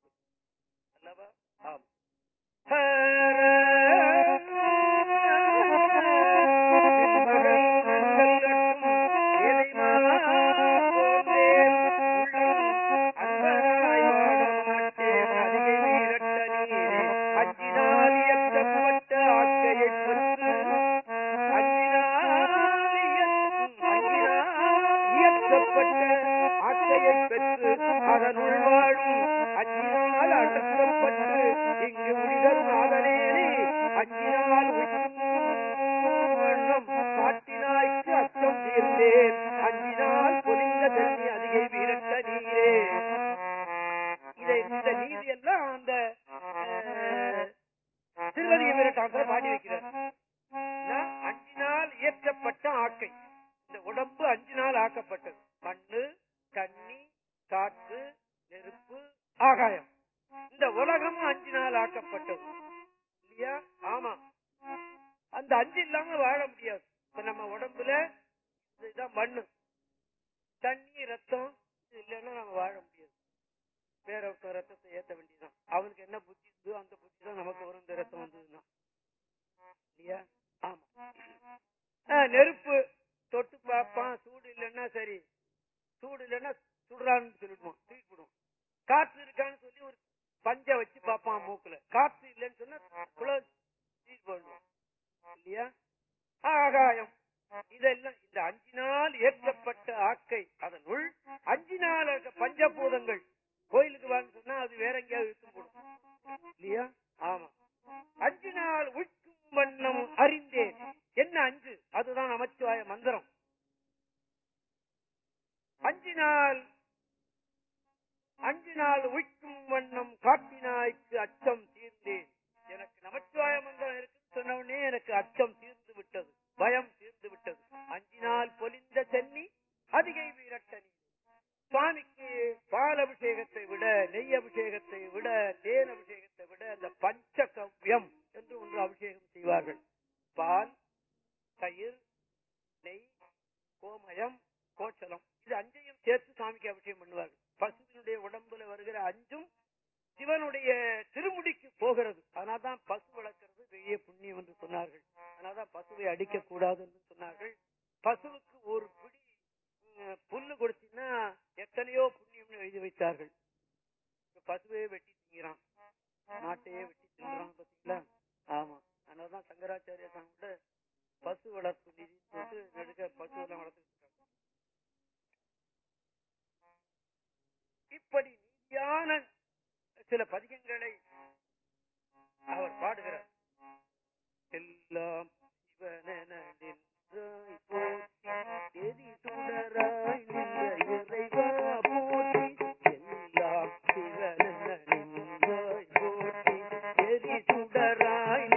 பசுவே வெட்டி திங்கிறான். நாட்டையே வெட்டி திங்குறான் பாத்தீங்களா? ஆமா. அதனாலதான் சங்கராச்சாரிய சாமியோட பசு வளர்ப்பு நிதி போட்டு நடுக்க பசு எல்லாம் வளர்த்துட்டு இப்படி நீதியான சில பதிகங்களை அவர் பாடுகிறார். எல்லாம் சிவனின் போற்றி எதி சுடராய் இறைவன். சுடராய்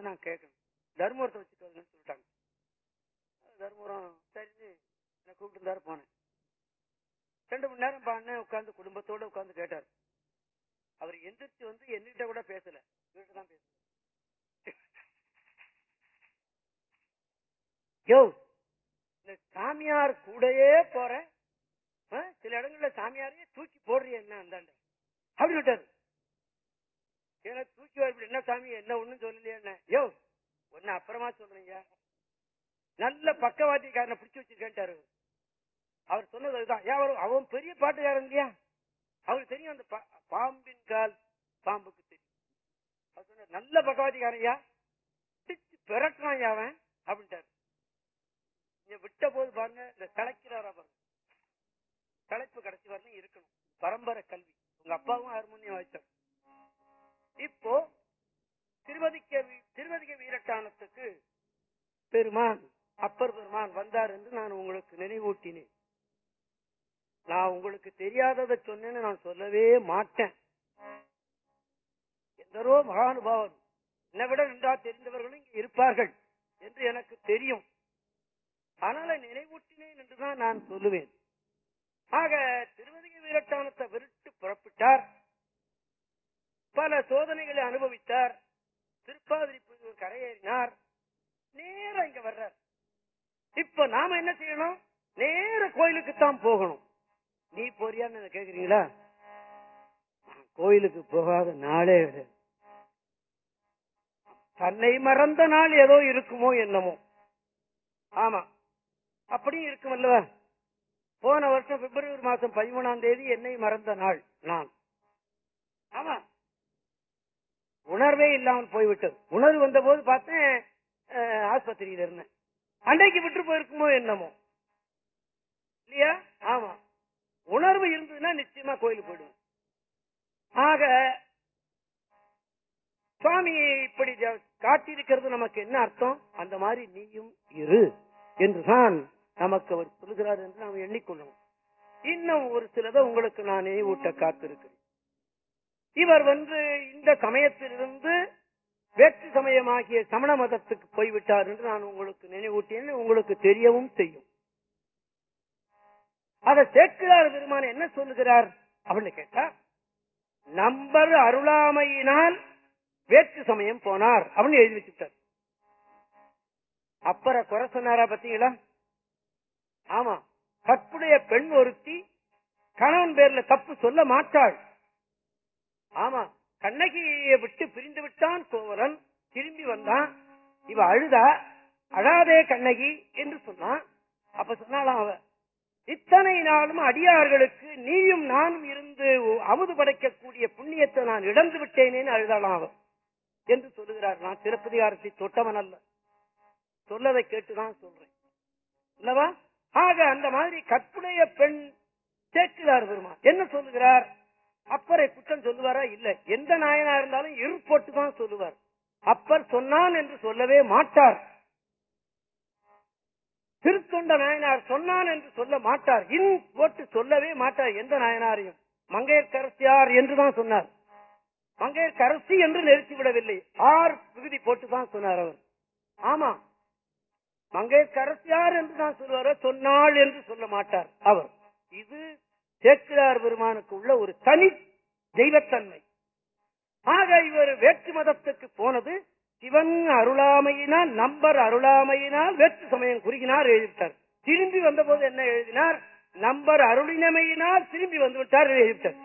பாடுறவங்கள நான் கேட்கணும். தர்மபுரத்தை வச்சுட்டு வரணும்னு சொல்லிட்டாங்க. தர்மபுரம் சரிஞ்சு நான் கூப்பிட்டு இருந்தாரு போனேன். ரெண்டு மணி நேரம் பான்னு உட்காந்து குடும்பத்தோட உட்காந்து கேட்டார். அவர் எந்திரிச்சு வந்து என்கிட்ட கூட பேசல. இவர்கிட்ட தான் பேசல. யோ இந்த சாமியார் கூடயே போற சில இடங்கள்ல சாமியாரையே தூக்கி போடுறிய என்ன அந்தாண்ட? அப்படி விட்டாரு. ஏன்னா தூக்கி வரப்படி என்ன சாமி? என்ன ஒண்ணும் சொல்லலையே என்ன? யோ ஒன்னு அப்புறமா சொல்றீங்க. நல்ல பக்கவாட்டிக்காரனை பிடிச்சி வச்சிருக்கேன்ட்டாரு. அவர் சொன்னது அதுதான். ஏன் அவன் பெரிய பாட்டுக்காரன் இல்லையா? அவருக்கு தெரியும் அந்த பாம்பின் கால் பாம்புக்கு தெரியும். அவர் சொன்ன நல்ல பக்கவாத்திக்காரன் பிடிச்சு பிறக்கிறான் அவன் அப்படின்ட்டாரு. இங்க விட்ட போது பாருங்க இந்த கலைக்கிறாரா பாருங்க. கலைப்பு கடைசி வரணும் இருக்கணும். பரம்பரை கல்வி. உங்க அப்பாவும் ஹார்மோனியம் வாய்ச்சார் இப்போ திருவதிக்க திருவதிக வீரட்டானத்துக்கு பெருமான் அப்பர் பெருமான் வந்தார் என்று நான் உங்களுக்கு நினைவூட்டினேன். நான் உங்களுக்கு தெரியாததை சொன்னேன்னு நான் சொல்லவே மாட்டேன். எந்தரோ மகானுபாவன் என்னை விட நன்றா தெரிந்தவர்களும் இருப்பார்கள் என்று எனக்கு தெரியும். அதனால நினைவூட்டினேன் என்றுதான் நான் சொல்லுவேன். ஆக திருவதிக வீரட்டானத்தை விருட்டு புறப்பட்டார். பல சோதனைகளை அனுபவித்தார். திருப்பாதிரி புலியூர் கரையேறினார். நேரம் இங்க வர்றார். இப்ப நாம என்ன செய்யணும்? நேர கோயிலுக்கு தான் போகணும். நீ போறியான்னு கேக்குறீங்களா? கோயிலுக்கு போகாத நாளே தன்னை மறந்த நாள் ஏதோ இருக்குமோ என்னமோ. ஆமா. அப்படியும் இருக்கும் அல்லவா? போன வருஷம் பிப்ரவரி மாசம் பதிமூணாம் தேதி என்னை மறந்த நாள் நான். ஆமா. உணர்வே இல்லாமல் போய்விட்டது. உணர்வு வந்த போது பார்த்தேன் ஆஸ்பத்திரியில இருந்தேன். அன்றைக்கு விட்டு போயிருக்குமோ என்னமோ. இல்லையா? ஆமா. உணர்வு இருந்ததுன்னா நிச்சயமா கோயிலுக்கு போயிடுவோம். ஆக சுவாமி இப்படி காட்டியிருக்கிறது நமக்கு என்ன அர்த்தம்? அந்த மாதிரி நீயும் இரு என்றுதான் நமக்கு அவர் சொல்கிறார் என்று நாம் எண்ணிக்கொள்ளணும் இன்னும் ஒரு சிலதை உங்களுக்கு நான் நினைவூட்ட காத்திருக்கிறேன். இவர் வந்து இந்த சமயத்திலிருந்து வேற்று சமயமாகிய சமண மதத்துக்கு போய்விட்டார் என்று நான் உங்களுக்கு நினைவூட்டேன் உங்களுக்கு தெரியவும் செய்யும். அதை சேர்க்கிறார் பெருமான் என்ன சொல்லுகிறார் அப்படின்னு கேட்டா நம்பர் அருளாமையினால் வேற்று சமயம் போனார் அப்படின்னு எழுதி வச்சுட்டார். அப்பற குறை சொன்னாரா பாத்தீங்களா ஆமா. கற்புடைய பெண் ஒருத்தி கணவன் பேர்ல தப்பு சொல்ல மாட்டாள். ஆமா கண்ணகியை விட்டு பிரிந்து விட்டான் கோவலன். திரும்பி வந்தான். இவ அழுதா அழாதே கண்ணகி என்று சொன்னான். அப்ப சொன்னாலாம் அவ இத்தனை நாளும் அடியார்களுக்கு நீயும் நானும் இருந்து அமுது படைக்கக்கூடிய புண்ணியத்தை நான் இழந்து விட்டேனேன்னு அழுதாளாம் அவ என்று சொல்லுகிறார். நான் சிறப்பதிகாரத்தை தொட்டவன் அல்ல. சொல்லதை கேட்டுதான் சொல்றேன். அல்லவா? ஆக அந்த மாதிரி கற்புடைய பெண் சேர்க்கிறார் பெருமா என்ன சொல்லுகிறார்? அப்பரை குற்றம் சொல்லுவாரா? இல்ல. எந்த நாயனா இருந்தாலும் இரு தான் சொல்லுவார். அப்பர் சொன்னான் என்று சொல்லவே மாட்டார். திருத்தொண்ட நாயனார் சொன்னான் என்று சொல்ல மாட்டார். இன் போட்டு சொல்லவே மாட்டார். எந்த நாயனாரையும்? மங்கையர்கரசியார் என்றுதான் சொன்னார். மங்கையர்கரசி என்று நெருச்சி விடவில்லை. ஆர் விகுதி போட்டுதான் சொன்னார் அவர். ஆமா. மங்கையர்கரசியார் என்று தான் சொல்லுவார்? சொன்னாள் என்று சொல்ல மாட்டார் அவர். இது சேக்கிரார் பெருமானுக்கு உள்ள ஒரு தனி தெய்வத்தன்மை. ஆக இவர் வேற்று மதத்துக்கு போனது சிவன் அருளாமையினால் நம்பர் அருளாமையினால் வேற்று சமயம் குறுகினார் எழுதிவிட்டார். திரும்பி வந்தபோது என்ன எழுதினார்? நம்பர் அருளினமையினால் திரும்பி வந்துவிட்டார் எழுதிவிட்டார்.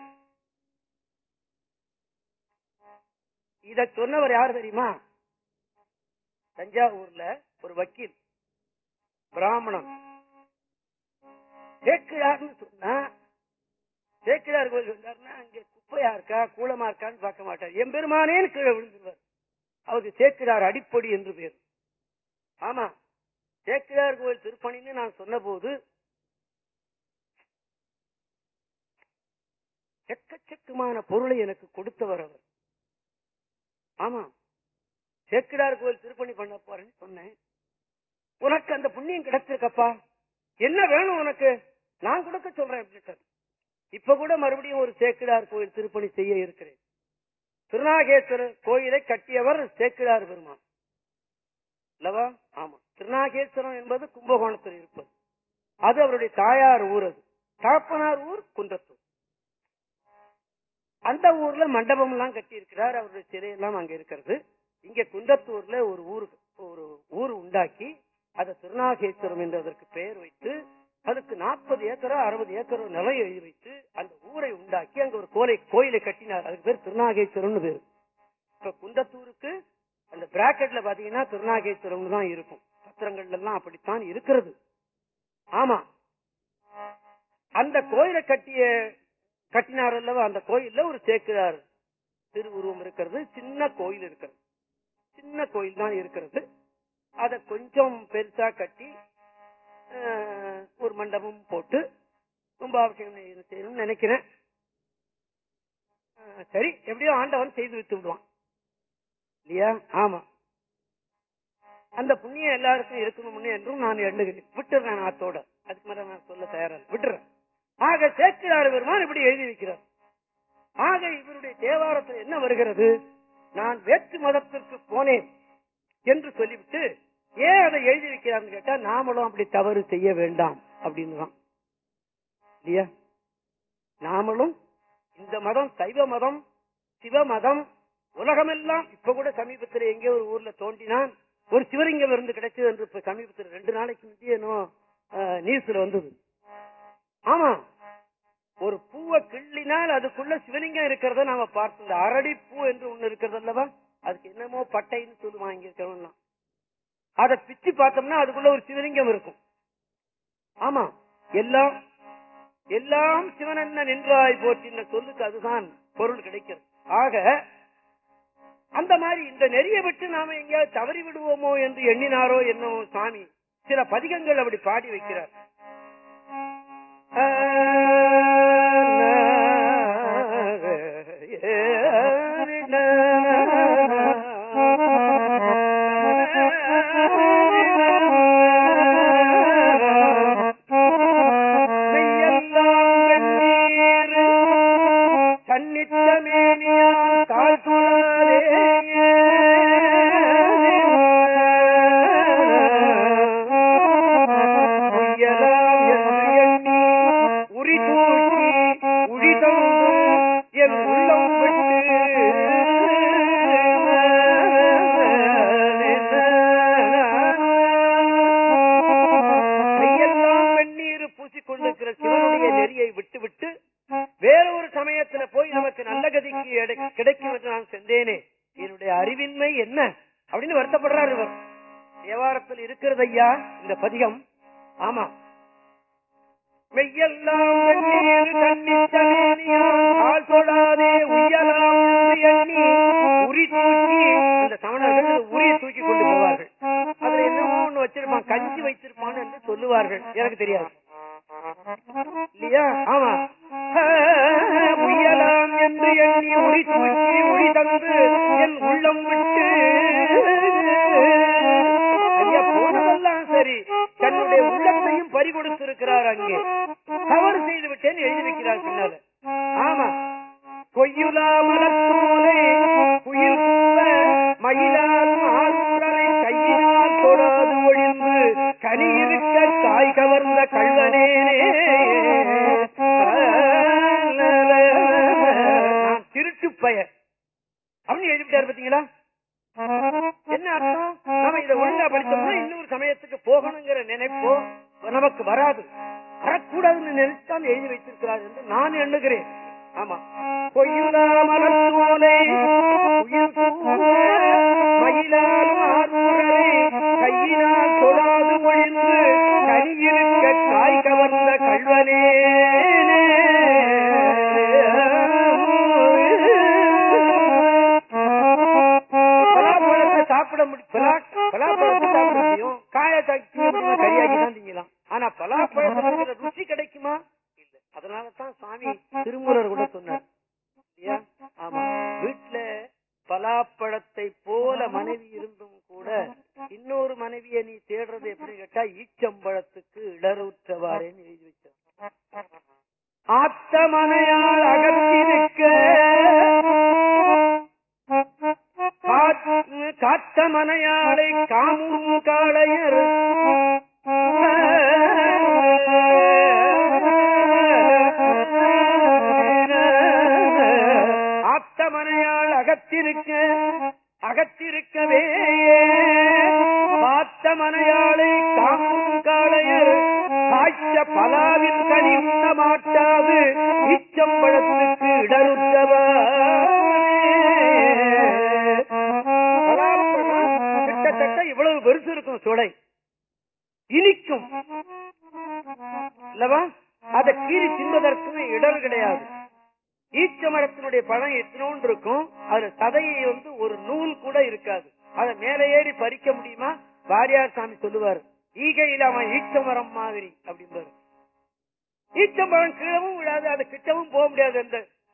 இத சொன்னவர் யார் தெரியுமா? தஞ்சாவூர்ல ஒரு வக்கீல் பிராமணன். சேக்கிழார்னு சொன்னா சேக்கிழார் கோயில் வந்தாருன்னா அங்க குப்பையா இருக்கா கூலமா இருக்கான்னு பார்க்க மாட்டார். எம்பெருமானேன்னு கீழே விழுந்துருவார். அவருக்கு சேக்கிழார் அடிப்படி என்று பேர். ஆமா சேக்கிழார் கோயில் திருப்பணின்னு நான் சொன்ன போது எக்கச்சக்கமான பொருளை எனக்கு கொடுத்தவர் அவர். ஆமா சேக்கிழார் கோயில் திருப்பணி பண்ண போறேன்னு சொன்னேன். உனக்கு அந்த புண்ணியம் கிடைச்சிருக்கப்பா. என்ன வேணும் உனக்கு? நான் கொடுக்க சொல்றேன் அப்படின்னு இப்ப கூட மறுபடியும் ஒரு சேக்கிடார் கோயில் திருப்பணி செய்ய இருக்கிறேன். திருநாகேஸ்வரர் கோயிலை கட்டியவர் சேக்கிடார் பெருமான். அல்லவா? ஆமா. திருநாகேஸ்வரம் என்பது கும்பகோணத்தில் இருப்பது. அது அவருடைய தாயார் ஊர் அது. தாப்பனார் ஊர் குன்றத்தூர். அந்த ஊர்ல மண்டபம் எல்லாம் கட்டி இருக்கிறார் அவருடைய சிறையெல்லாம் அங்க இருக்கிறது. இங்க குன்றத்தூர்ல ஒரு ஊர் ஒரு ஊர் உண்டாக்கி அதை திருநாகேஸ்வரம் என்று அதற்கு பெயர் வைத்து அதுக்கு நாற்பது ஏக்கரோ அறுபது ஏக்கரோ நிலம் எழுதி வைத்து அந்த ஊரை உண்டாக்கி அங்க ஒரு கோலை கோயிலை கட்டினார். அதுக்கு பேர் திருநாகேஸ்வரம்னு பேரு. இப்ப குண்டத்தூருக்கு அந்த பிராக்கெட்ல பாத்தீங்கன்னா திருநாகேஸ்வரம் தான் இருக்கும். பத்திரங்கள்ல எல்லாம் அப்படித்தான் இருக்கிறது. ஆமா. அந்த கோயிலை கட்டிய கட்டினார் அல்லவா? அந்த கோயில்ல ஒரு சேர்க்கிறார் திருவுருவம் இருக்கிறது. சின்ன கோயில் இருக்கிறது. சின்ன கோயில் தான் இருக்கிறது. அதை கொஞ்சம் பெருசா கட்டி ஒரு மண்டபம் போட்டு ரொம்ப அவசியம் செய்யணும்னு நினைக்கிறேன் சரி எப்படியோ ஆண்டவன் செய்து வைத்து விடுவான். இல்லையா? ஆமா. அந்த புண்ணியம் எல்லாருக்கும் இருக்கணும் என்றும் நான் எண்ணுகிறேன். விட்டுறேன் ஆத்தோட. அதுக்கு மேல நான் சொல்ல தயாரா விட்டுறேன். ஆக சேர்க்கிறார் பெருமான் இப்படி எழுதி வைக்கிறார் ஆக இவருடைய தேவாரத்தில் என்ன வருகிறது? நான் வேற்று மதத்திற்கு போனேன் என்று சொல்லிவிட்டு ஏன் அதை எழுதி வைக்கிறான்னு கேட்டா நாமளும் அப்படி தவறு செய்ய வேண்டாம் அப்படின்னு தான் இல்லையா? நாமளும் இந்த மதம் சைவ மதம் சிவ மதம் உலகமெல்லாம் இப்ப கூட சமீபத்தில் எங்கேயோ ஒரு ஊர்ல தோண்டினான் ஒரு சிவலிங்கம் இருந்து கிடைச்சது என்று இப்ப சமீபத்தில் ரெண்டு நாளைக்கு முந்தைய நியூஸ்ல வந்தது. ஆமா. ஒரு பூவை கிள்ளினால் அதுக்குள்ள சிவலிங்கம் இருக்கிறத நாம பார்த்தோம் அரடி பூ என்று ஒண்ணு இருக்கிறது அல்லவா? அதுக்கு என்னமோ பட்டைன்னு சொல்லுவாங்க இங்க அதை பிச்சு பார்த்தோம்னா அதுக்குள்ள ஒரு சிவலிங்கம் இருக்கும். ஆமா. எல்லாம் எல்லாம் சிவனன்ன நின்றாய் போற்றின சொல்லுக்கு அதுதான் பொருள் கிடைக்கிறது. ஆக அந்த மாதிரி இந்த நெறியை விட்டு நாம எங்கேயாவது தவறி விடுவோமோ என்று எண்ணினாரோ என்னவோ சாமி. சில பதிகங்கள் அப்படி பாடி வைக்கிறார். நெறியை விட்டு வேற ஒரு சமயத்துல போய் நமக்கு நல்ல கதிக்கு கிடைக்கும் என்று நான் சென்றேனே என்னுடைய அறிவின்மை என்ன? அப்படின்னு வருத்தப்படுறாரு இவர். தேவாரத்தில் இருக்கிறது ஐயா இந்த பதிகம். ஆமா. மெய்யெல்லாம் உரி தூக்கி அந்த சமணர்கள் உரிய தூக்கி கொண்டு போவார்கள். அதுல என்ன ஒண்ணு வச்சிருப்பான் கஞ்சி வைத்திருப்பான் என்று சொல்லுவார்கள். எனக்கு தெரியாது. இல்லையா? ஆமா. உயலாம் என்று எண்ணி உரி தூக்கி உரி தந்து என் உள்ளம் விட்டு. போனதெல்லாம் சரி. தன்னுடைய உள்ளத்தையும் பறி கொடுத்திருக்கிறார் அங்கே. தவறு செய்து விட்டேன்னு எழுதி வைக்கிறார் பின்னால. ஆமா. கொய்யுலா மலத்தூலை வராது. வரக்கூடாதுன்னு நினைச்சுதான் எழுதி வைத்திருக்கிறார் என்று நான் எண்ணுகிறேன். ஆமா. பொய்யுலாமலே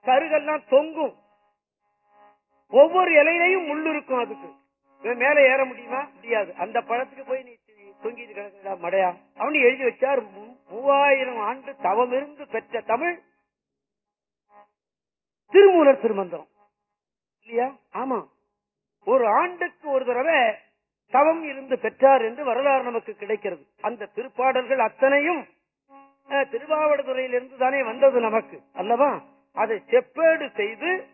கருகெல்லாம் தொங்கும். ஒவ்வொரு இலையிலையும் முள்ளு இருக்கும் அதுக்கு. மேல ஏற முடியுமா? முடியாது. அந்த பழத்துக்கு போய் நீ தொங்கிட்டு கிடக்குதா மடையா. அவனு எழுதி வச்சார் மூவாயிரம் ஆண்டு தவம் இருந்து பெற்ற தமிழ் திருமூலர் திருமந்திரம். இல்லையா? ஆமா. ஒரு ஆண்டுக்கு ஒரு தடவை தவம் இருந்து பெற்றார் என்று வரலாறு நமக்கு கிடைக்கிறது. அந்த திருப்பாடல்கள் அத்தனையும் அஹ், திருவாவடுதுறையிலிருந்து தானே வந்தது நமக்கு. அல்லவா? அதை செப்பேடு செய்து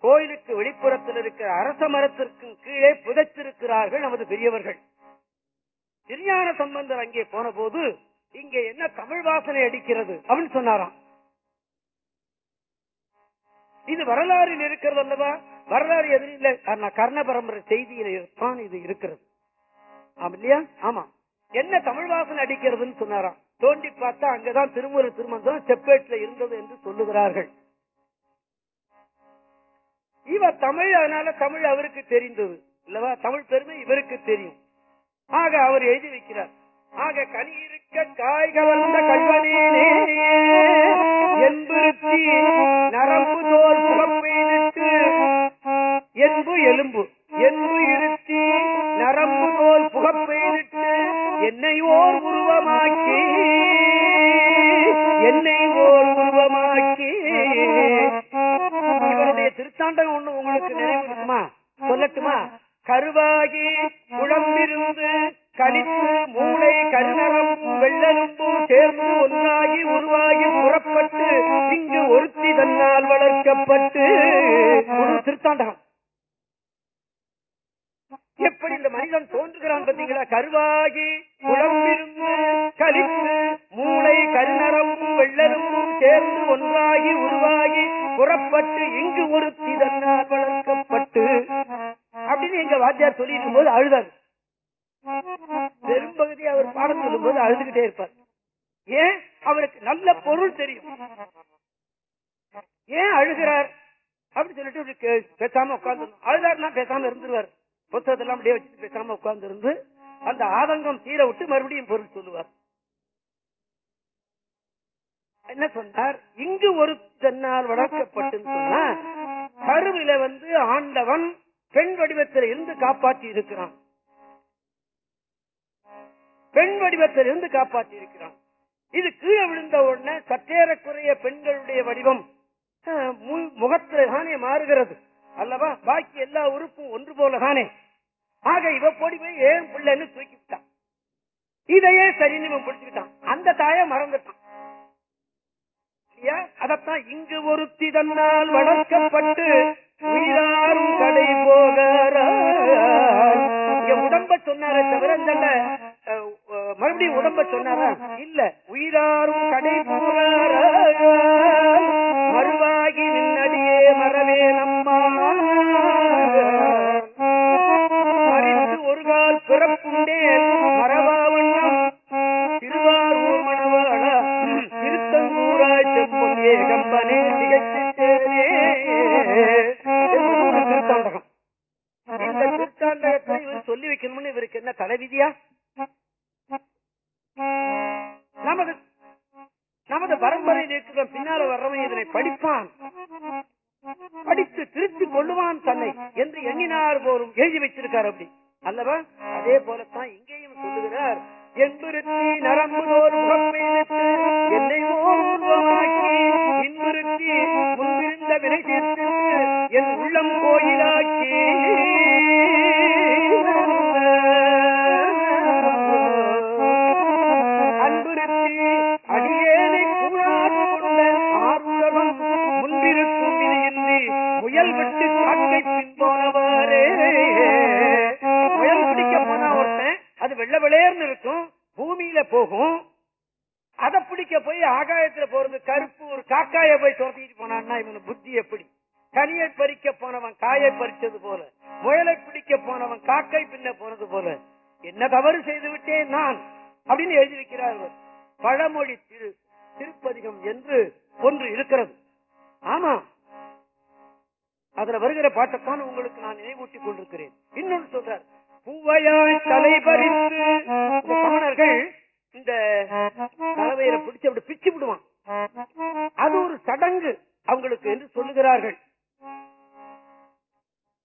கோயிலுக்கு வெளிப்புறத்தில் இருக்கிற அரச மரத்திற்கு கீழே புதைத்திருக்கிறார்கள் நமது பெரியவர்கள். திருஞான சம்பந்தர் அங்கே போன போது இங்கே என்ன தமிழ் வாசனை அடிக்கிறது? அப்படின்னு சொன்னாராம். இது வரலாறில் இருக்கிறது அல்லவா? வரலாறு எதிரில் இல்லை. கர்ண- கர்ண பரம்பரை செய்தியில தான் இது இருக்கிறது. ஆமா இல்லையா? ஆமா என்ன தமிழ் வாசனை அடிக்கிறதுன்னு சொன்னாராம். தோண்டி பார்த்தா அங்கதான் திருமுறை திருமந்திரம் செப்பேட்ல இருந்தது என்று சொல்லுகிறார்கள். இவ தமிழ் அதனால தமிழ் அவருக்கு தெரிந்தது. இல்லவா? தமிழ் பெருமை இவருக்கு தெரியும். ஆக அவர் எழுதி வைக்கிறார். ஆக கனி இருக்க காய் கவர்ந்த கல்வனேனே என்புறுத்தி நரம்பு தோல் புகப்பெய்திட்டு என்பு எலும்பு என்பு இருத்தி நரம்பு தோல் புகப்பெய்திட்டு என்னை ஓர் உருவமாக்கி. என்னை ஓர் உருவமாக்கி. இவருடைய திருத்தாண்டம் ஒண்ணு உங்களுக்கு நினைவுமா சொல்லட்டுமா? கருவாகி குழம்பிருந்து கணித்து மூளை கருநரம்பு வெள்ளரும்பும் சேர்ந்து ஒன்றாகி உருவாகி புறப்பட்டு இங்கு ஒருத்தி தன்னால் வளர்க்கப்பட்டு. ஒரு திருத்தாண்டகம் எப்படி இந்த மனிதன் தோன்றுகிறான் பாத்தீங்களா கருவாகி குழம்பிருந்து கழிப்பு மூளை கருநரம்பும் வெள்ளரவும் சேர்ந்து ஒன்றாகி உருவாகி புறப்பட்டு இங்கு ஒரு தன்னால் வளர்க்கப்பட்டு. அப்படின்னு எங்க வாத்தியார் சொல்லி இருக்கும்போது அழுதார். பெரும்பகுதி அவர் பாடம் சொல்லும் போது அழுதுகிட்டே இருப்பார். ஏன்? அவருக்கு நல்ல பொருள் தெரியும். ஏன் அழுகிறார்? அப்படின்னு சொல்லிட்டு கே- பேசாம உட்கார்ந்து அழுதாருன்னா பேசாம இருந்துருவார். புத்தகத்தெல்லாம் அப்படியே வச்சு பேசாம உட்கார்ந்து இருந்து அந்த ஆதங்கம் தீர விட்டு மறுபடியும் பொருள் சொல்லுவார். என்ன சொன்னார்? இங்கு ஒரு தென்னால் வளர்க்கப்பட்டு சொன்னா கருவில வந்து ஆண்டவன் பெண் வடிவத்தில் இருந்து காப்பாற்றி இருக்கிறான். பெண் வடிவத்தில் இருந்து காப்பாற்றி இருக்கிறான். இது கீழே விழுந்த உடனே சற்றேறக்குறைய பெண்களுடைய வடிவம் முகத்திலே மு- முகத்துல தானே மாறுகிறது. அல்லவா? பாக்கி எல்லா உறுப்பும் ஒன்று போல தானே ஆக இவ போடி போய் ஏன் பிள்ளைன்னு தூக்கி விட்டான் இதையே சரின்னு இவன் பிடிச்சுக்கிட்டான். அந்த தாய மறந்துட்டான். அதத்தான் இங்கு ஒரு தன்னால் வளர்க்கப்பட்டு உயிராரும் கடை போகிறார். உடம்ப சொன்னார தவிர மறுபடியும் உடம்ப சொன்னாரா? இல்ல உயிராரும் கடை போகிறார். சொல்லி வைக்கணும்னு இவருக்கு என்ன தலைவிதியா? நமது நமது பரம்பரையில் இருக்கிற பின்னால வர்றவன் இதனை படிப்பான். படித்து திருத்திக் கொள்ளுவான் தன்னை என்று எண்ணினார் போரும் எழுதி வச்சிருக்கார் அப்படி. அல்லவா? அதே போலத்தான் இங்கேயும் சொல்லுகிறார். என்பிருத்தி நரம்புதோர் முகப்பெய்திட்டு என்னை ஓர் உருவமாக்கி முன்பிருந்த வினை தீர்த்து என் உள்ளம் கோயிலாக்கி வெளையர்னு இருக்கும் பூமியில போகும். அதை பிடிக்க போய் ஆகாயத்துல போறது கருப்பு ஒரு காக்காய போய் துரத்திட்டு போனான்னா இவன் புத்தி எப்படி? கனியை பறிக்க போனவன் காயை பறிச்சது போல முயலை பிடிக்க போனவன் காக்கை பின்ன போனது போல. என்ன தவறு செய்து விட்டேன் நான்? அப்படின்னு எழுதி பழமொழி திரு திருப்பதிகம் என்று ஒன்று இருக்கிறது. ஆமா. அதுல வருகிற பாட்டைத்தான் உங்களுக்கு நான் நினைவூட்டிக் கொண்டிருக்கிறேன். இன்னொன்று சொல்றாரு. பூவையாய் தலைபறித்து இந்த சமணர்கள் இந்த தலைவையில பிடிச்சு அப்படி பிச்சு விடுவான். அது ஒரு சடங்கு அவங்களுக்கு என்று சொல்லுகிறார்கள்.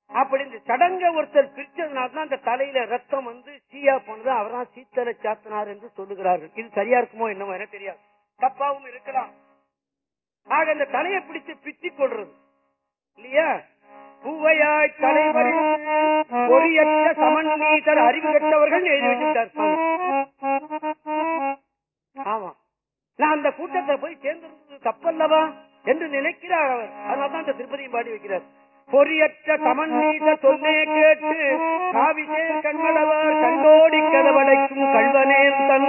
அப்படி இந்த சடங்க ஒருத்தர் பிரிச்சதுனால்தான் அந்த தலையில ரத்தம் வந்து சீயா போனது அவர்தான் சீத்தலை சாத்தினார் என்று சொல்லுகிறார்கள். இது சரியா இருக்குமோ என்னமோ என தெரியாது. தப்பாவும் இருக்கலாம். ஆக இந்த தலையை பிடிச்சு பிச்சு கொள்றது. இல்லையா? பூவையாய் தலைவரி பொறியற்ற சமன்மீதர் அறிவு கற்றவர்கள் எழுதிவிட்டார் ஆமா. நான் அந்த கூட்டத்தை போய் சேர்ந்திருந்தது தப்பல்லவா என்று நினைக்கிறார் அவர். அதனால்தான் அந்த திருப்பதியும் பாடி வைக்கிறார். பொறியற்ற சமன்மீத சொன்னே கேட்டு காவிசே கண்மளவர் கண்டோடி கதவடைக்கும் கல்வனே தன்.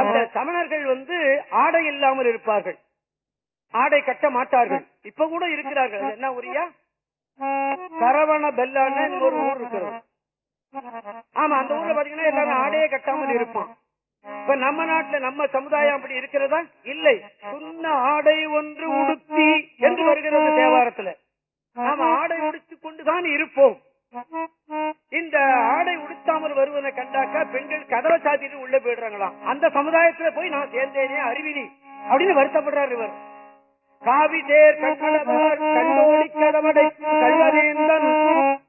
அந்த சமணர்கள் வந்து ஆடை இல்லாமல் இருப்பார்கள். ஆடை கட்ட மாட்டார்கள். இப்ப கூட இருக்கிறார்கள். என்ன ஊரியா சரவண பெல்லான்னு ஒரு ஊர் இருக்கிறது. ஆமா அந்த ஊர்ல பாத்தீங்கன்னா எல்லாரும் ஆடையே கட்டாமல் இருப்பான். இப்ப நம்ம நாட்டுல நம்ம சமுதாயம் அப்படி இருக்கிறதா? இல்லை. சொன்ன ஆடை ஒன்று உடுத்தி என்று வருகிறது தேவாரத்துல. நாம ஆடை உடுத்து கொண்டுதான் இருப்போம். இந்த ஆடை உடுத்தாமல் வருவதை கண்டாக்கா பெண்கள் கதவை சாத்திட்டு உள்ள போயிடுறாங்களாம். அந்த சமுதாயத்துல போய் நான் சேர்ந்தேனே அறிவினி அப்படின்னு வருத்தப்படுறாரு இவர். காவி தேர் கதவடை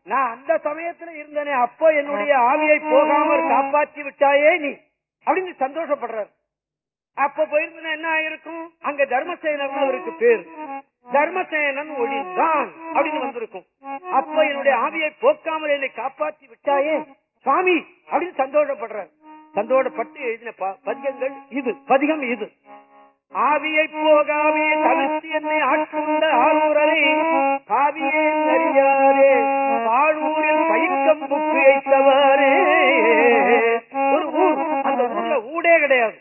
நான் அந்த சமயத்துல இருந்தனே அப்போ என்னுடைய ஆவியை போகாமல் காப்பாற்றி விட்டாயே நீ. அப்படின்னு சந்தோஷப்படுறாரு. அப்ப போயிருந்தா என்ன ஆயிருக்கும்? அங்க தர்மசேனன் அவருக்கு பேர். தர்மசேனன் ஒளிதான் அப்படின்னு வந்திருக்கும். அப்ப என்னுடைய ஆவியை போக்காமல் என்னை காப்பாற்றி விட்டாயே சுவாமி அப்படின்னு சந்தோஷப்படுறார். சந்தோஷப்பட்டு எழுதின பதிகங்கள் இது. பதிகம் இது. ஆவியை போகாமே தவிர்த்து என்னை ஆட்கொண்ட ஆரூரரை காவியே அறியாதே பாழூரில் பயிர்க்கம்புக்கு வைத்தவாறே ஒரு ஊர் அந்த ஊர்ல ஊடே கிடையாது.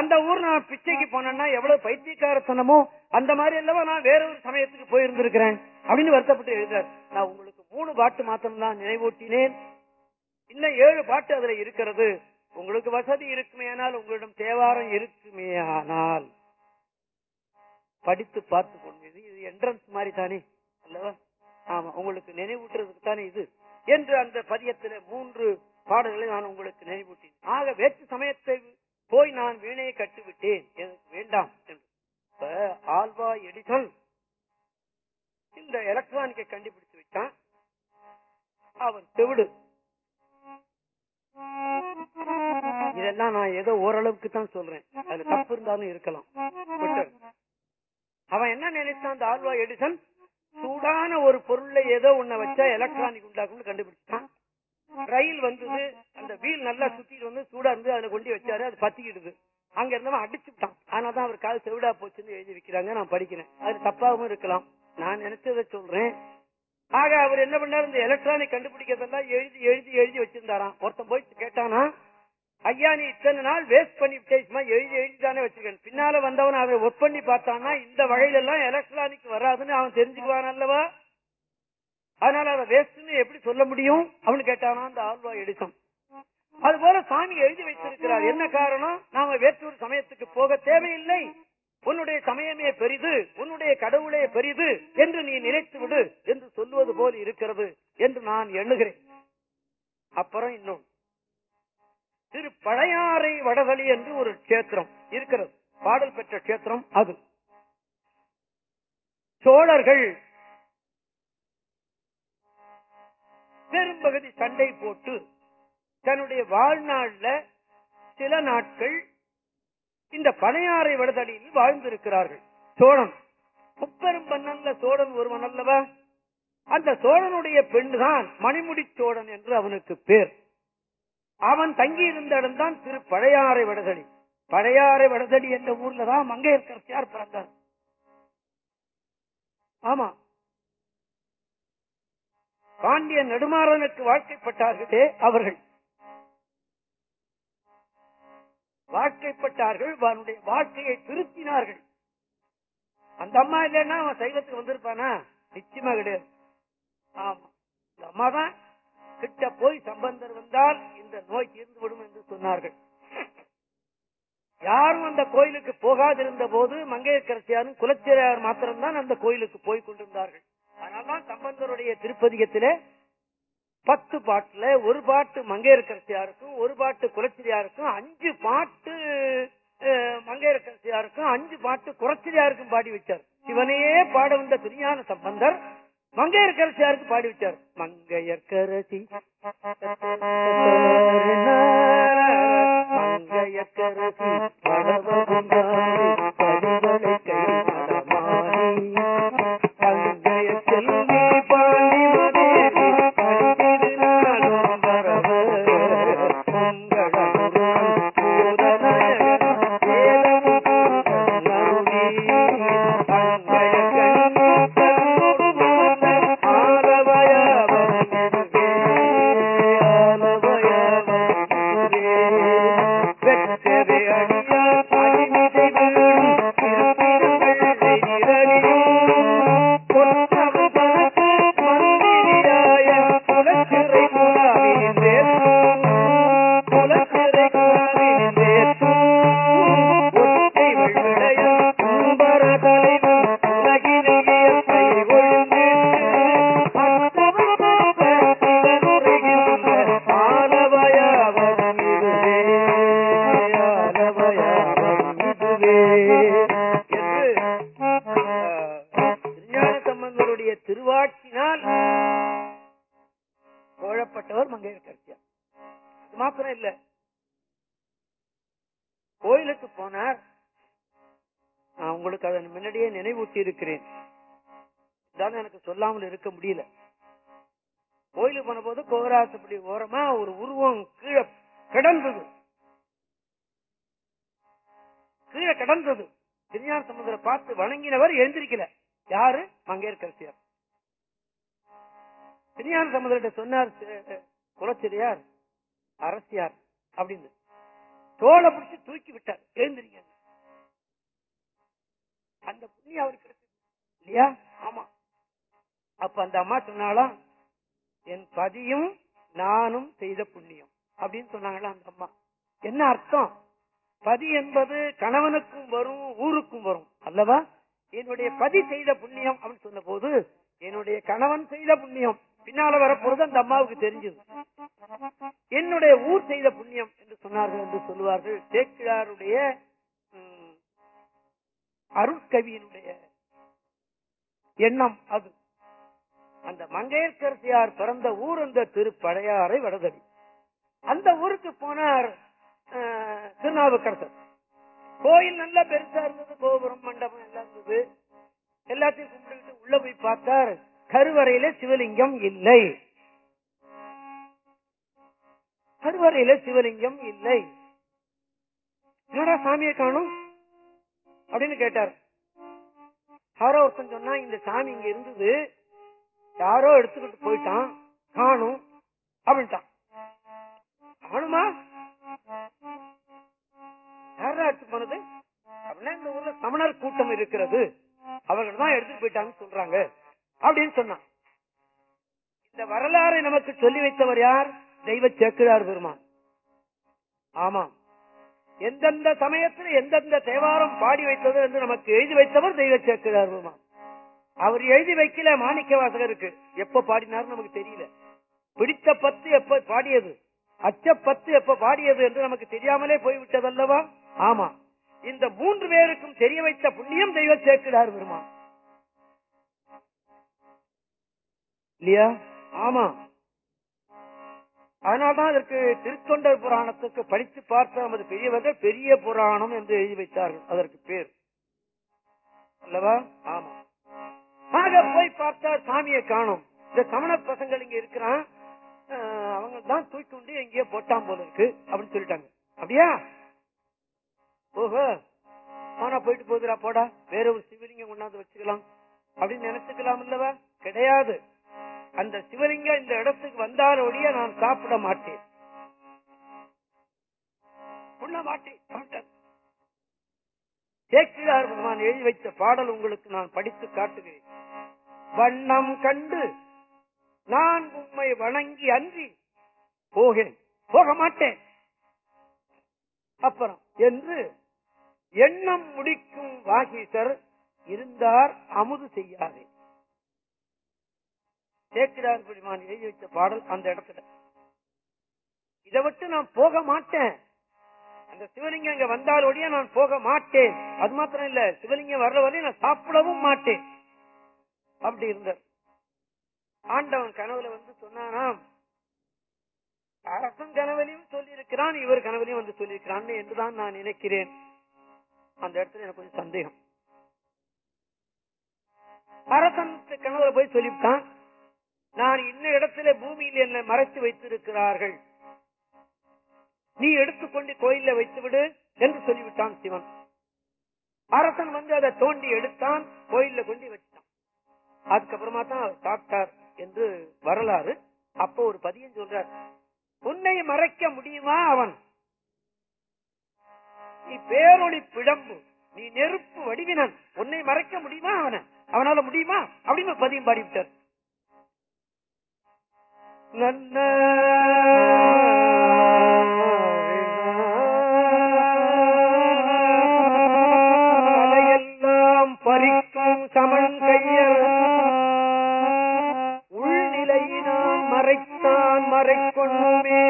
அந்த ஊர் நான் பிச்சைக்கு போனேன்னா எவ்வளவு பைத்தியக்காரத்தனமோ அந்த மாதிரி அல்லவா நான் வேற ஒரு சமயத்துக்கு போயிருந்திருக்கிறேன் அப்படின்னு வருத்தப்பட்டு எழுதுறாரு. நான் உங்களுக்கு மூணு பாட்டு மாத்திரம் தான் நினைவூட்டினேன். இன்னும் ஏழு பாட்டு அதுல இருக்கிறது. உங்களுக்கு வசதி இருக்குமே ஆனால் உங்களிடம் தேவாரம் இருக்குமே ஆனால் படித்து பார்த்து கொண்டது இது என்ட்ரன்ஸ் மாதிரி தானே அல்லவா? ஆமா உங்களுக்கு நினைவூட்டுறதுக்கு தானே இது? என்று அந்த பதியத்தில் மூன்று பாடல்களை நான் உங்களுக்கு நினைவூட்டேன் ஆக வேற்று சமயத்தை போய் நான் வீணையை கட்டுவிட்டேன். எனக்கு வேண்டாம் ஆல்வா எடிசன் இந்த எலக்ட்ரானிக்கை கண்டுபிடிச்சு விட்டான். அவன் செவிடு. இதெல்லாம் நான் ஏதோ ஓரளவுக்கு தான் சொல்றேன். அது தப்பு இருந்தாலும் இருக்கலாம். அவன் என்ன நினைச்சான்? அந்த ஆல்வா எடிசன் சூடான ஒரு பொருள்ல ஏதோ ஒண்ண வச்சா எலக்ட்ரானிக் உண்டாக்கும்னு கண்டுபிடிச்சான் ரயில் வந்தது அந்த வீல் நல்லா சுத்திட்டு வந்து சூடா இருந்து அதுல கொண்டு வச்சாரு அது பத்திக்கிடுது. அங்க இருந்தவன் அடிச்சுட்டான் ஆனாதான் அவர் கால் செவிடா போச்சுன்னு எழுதி வைக்கிறாங்க நான் படிக்கிறேன். அது தப்பாவும் இருக்கலாம். நான் நினைச்சதை சொல்றேன். ஆக அவர் என்ன பண்ணாரு? இந்த எலக்ட்ரானிக் கண்டுபிடிக்கிறதெல்லாம் எழுதி எழுதி எழுதி வச்சிருந்தாராம். ஒருத்தன் போய் கேட்டானா ஐயா நீ இத்தனை நாள் வேஸ்ட் பண்ணி விட்டேசுமா எழுதி எழுதி தானே வச்சிருக்கேன். பின்னால வந்தவன் அவன் ஒர்க் பண்ணி பார்த்தான்னா இந்த வகையில எல்லாம் எலக்ட்ரானிக் வராதுன்னு அவன் தெரிஞ்சுக்குவான் அல்லவா? அதனால அதை வேஸ்ட்னு எப்படி சொல்ல முடியும்? அவனு கேட்டானா அந்த ஆல்வா எடுக்கும் அது போல சாமி எழுதி வைத்திருக்கிறார். என்ன காரணம்? நாம வேற்றொரு சமயத்துக்கு போக தேவையில்லை. உன்னுடைய சமயமே பெரிது உன்னுடைய கடவுளே பெரிது என்று நீ நினைத்து விடு என்று சொல்லுவது போல் இருக்கிறது என்று நான் எண்ணுகிறேன். அப்புறம் இன்னும். திரு பழையாறை வடவழி என்று ஒரு கஷேத்திரம் இருக்கிறது. பாடல் பெற்ற கஷேத்திரம் அது. சோழர்கள் பெரும்பகுதி சண்டை போட்டு தன்னுடைய வாழ்நாள்ல சில நாட்கள் இந்த பனையாறை வடதடியில் வாழ்ந்திருக்கிறார்கள். சோழன். முப்பெரும் பண்ணல்ல சோழன் ஒருவன் அல்லவா? அந்த சோழனுடைய பெண் தான் மணிமுடி சோழன் என்று அவனுக்கு பேர். அவன் தங்கியிருந்த இடம்தான் திரு பழையாறை வடதடி. பழையாறை வடதடி என்ற ஊர்ல தான் மங்கையர்கரசியார் பிறந்தார். ஆமா. பாண்டிய நெடுமாறனுக்கு வாழ்க்கைப்பட்டார்களே அவர்கள். வாழ்க்கைப்பட்டார்கள் அவனுடைய வாழ்க்கையை திருத்தினார்கள். அந்த அம்மா இல்லைன்னா அவன் சைவத்துக்கு வந்திருப்பானா? நிச்சயமா கிடையாது. ஆமா. இந்த அம்மா தான் கிட்ட போய் சம்பந்தர் வந்தால் இந்த நோய் தீர்ந்து விடும் என்று சொன்னார்கள். யாரும் அந்த கோயிலுக்கு போகாதிருந்த போது மங்கையர்கரசியாரும் குலச்சிரையார் மாத்திரம்தான் அந்த கோயிலுக்கு போய் கொண்டிருந்தார்கள். அதனால்தான் சம்பந்தருடைய திருப்பதிகத்திலே பத்து பாட்டுல ஒரு பாட்டு மங்கையர்கரசியாருக்கும் ஒரு பாட்டு குலச்சிரியாருக்கும் அஞ்சு பாட்டு அஹ், மங்கையர்கரசியாருக்கும் அஞ்சு பாட்டு குறச்சிரியாருக்கும் பாடி வச்சார். சிவனையே பாட வந்த துணியான சம்பந்தர் மங்கையர்கரசியாருக்கு பாடி வச்சார். மங்கையர்கரசி மங்கையர்கரசி எனக்கு இருக்க முடியல. கோயிலுக்கு போன போது கோகராசப்படி ஓரமா ஒரு உருவம் கீழே கிடந்தது. கீழே கிடந்தது. திருஞான சமுதிர பார்த்து வணங்கினவர் எழுந்திருக்கல. யாரு? மங்கையர்கரசியார். திருஞான சமுதிர சொன்னார் சி- குலச்சிரியார் அரசியார் அப்படின்னு. தோலை பிடிச்சு தூக்கி விட்டார் எழுந்திருக்க அந்த புண்ணியம் அவருக்கு கிடைச்சது. இல்லையா? ஆமா. அப்ப அந்த அம்மா சொன்னாலாம் என் பதியும் நானும் செய்த புண்ணியம். அப்படின்னு சொன்னாங்களா அந்த அம்மா. என்ன அர்த்தம்? பதி என்பது கணவனுக்கும் வரும் ஊருக்கும் வரும் அல்லவா? என்னுடைய பதி செய்த புண்ணியம் அப்படின்னு சொன்ன போது என்னுடைய கணவன் செய்த புண்ணியம். பின்னால வரப்போறது அந்த அம்மாவுக்கு தெரிஞ்சது. என்னுடைய ஊர் செய்த புண்ணியம் என்று சொன்னார்கள் என்று சொல்லுவார்கள். சேக்கிழாருடைய அருட்கவியினுடைய எண்ணம் அது. அந்த மங்கையர்கரசியார் பிறந்த ஊர் அந்த திருப்பழையாறை வடதடி. அந்த ஊருக்கு போனார் திருநாவுக்கரசர். கோயில் நல்லா பெருசா இருந்தது கோபுரம் மண்டபம் எல்லாம் இருந்தது. எல்லாத்தையும் கும்பிட்டுக்கிட்டு உள்ள போய் பார்த்தார் கருவறையில சிவலிங்கம் இல்லை. கருவறையில சிவலிங்கம் இல்லை. என்னடா சாமியை காணும்? அப்படின்னு கேட்டார். யாரோ ஒருத்தன் சொன்னா இந்த சாமி இங்க இருந்தது யாரோ எடுத்துக்கிட்டு போயிட்டான் காணும் அப்படின்ட்டான். காணுமா? யாரா எடுத்து போனது? அப்படின்னா இந்த ஊர்ல சமணர் கூட்டம் இருக்கிறது. அவர்கள் தான் எடுத்துட்டு போயிட்டாங்கன்னு சொல்றாங்க. அப்படின்னு சொன்னான். இந்த வரலாறை நமக்கு சொல்லி வைத்தவர் யார்? தெய்வ சேக்கிரார் பெருமான். ஆமாம். எந்தெந்த சமயத்தில் எந்தெந்த தேவாரம் பாடி வைத்தது என்று நமக்கு எழுதி வைத்தவர் தெய்வ சேக்கிரார் பெருமான். அவர் எழுதி வைக்கல மாணிக்க வாசகருக்கு எப்ப பாடினார் நமக்கு தெரியல. பிடித்த பத்து எப்ப பாடியது? அச்ச பத்து எப்ப பாடியது என்று நமக்கு தெரியாமலே போய்விட்டதல்லவா? ஆமா. இந்த மூன்று பேருக்கும் தெரிய வைத்த புண்ணியம் தெய்வ சேர்க்கிறார் பெருமான். இல்லையா? ஆமா. அதனால்தான் அதற்கு திருத்தொண்டர் புராணத்துக்கு படித்து பார்த்த நமது பெரியவர்கள் பெரிய புராணம் என்று எழுதி வைத்தார்கள். அதற்கு பேர். அல்லவா? ஆமா. ஆக போய் பார்த்தா சாமியை காணும். இந்த சமண பசங்கள் இங்க இருக்கிறான். அவங்க தான் தூக்கி கொண்டு எங்கேயோ போட்டான் போல இருக்கு அப்படின்னு சொல்லிட்டாங்க. அப்படியா? ஓஹோ. ஆனா போயிட்டு போகுதுடா போடா. வேற ஒரு சிவலிங்கம் கொண்டாந்து வச்சுக்கலாம். அப்படின்னு நினைச்சுக்கலாம் இல்லவா கிடையாது. அந்த சிவலிங்கம் இந்த இடத்துக்கு வந்தாரோடைய நான் சாப்பிட மாட்டேன். உண்ண மாட்டேன். சேக்கிரார் சேக்கிழார் பெருமான் எழுதி வைத்த பாடல் உங்களுக்கு நான் படித்து காட்டுகிறேன். வண்ணம் கண்டு நான் உண்மை வணங்கி அன்றி போகேன் போக மாட்டேன். அப்புறம் என்று எண்ணம் முடிக்கும் வாகீசர் இருந்தார் அமுது செய்யாதே. சேக்கிரார் பெருமான் எழுதி வைத்த பாடல் அந்த இடத்துல. இதை விட்டு நான் போக மாட்டேன். அந்த சிவலிங்கம் இங்க வந்தாலோடைய நான் போக மாட்டேன். அது மாத்திரம் இல்ல சிவலிங்கம் வர்ற வரையும் நான் சாப்பிடவும் மாட்டேன். அப்படி இருந்தார். ஆண்டவன் கனவுல வந்து சொன்னானாம் அரசன் கனவுலையும் சொல்லி இருக்கிறான் இவர் கனவுலையும் வந்து சொல்லி இருக்கிறான் என்றுதான் நான் நினைக்கிறேன். அந்த இடத்துல எனக்கு கொஞ்சம் சந்தேகம். அரசன் கனவுல போய் சொல்லிவிட்டான் நான் இன்ன இடத்துல பூமியில் என்னை மறைத்து வைத்திருக்கிறார்கள். நீ எடுத்துக்கொண்டு கோயில்ல வைத்து விடு என்று சொல்லிவிட்டான் சிவன். அரசன் வந்து அதை தோண்டி எடுத்தான் கோயில்ல கொண்டு வச்சான் அதுக்கப்புறமா தான் அவர் சாப்பிட்டார் என்று வரலாறு அப்போ ஒரு பதியம் சொல்றார். உன்னை மறைக்க முடியுமா அவன்? நீ பேரொளி பிழம்பு நீ நெருப்பு வடிவினன் உன்னை மறைக்க முடியுமா அவன? அவனால முடியுமா? அப்படின்னு பதியம் பாடிவிட்டார். நன்ன பறிக்கும் சமன் உள்நிலையினால் மறைத்தான் மறைக்கொண்டுமே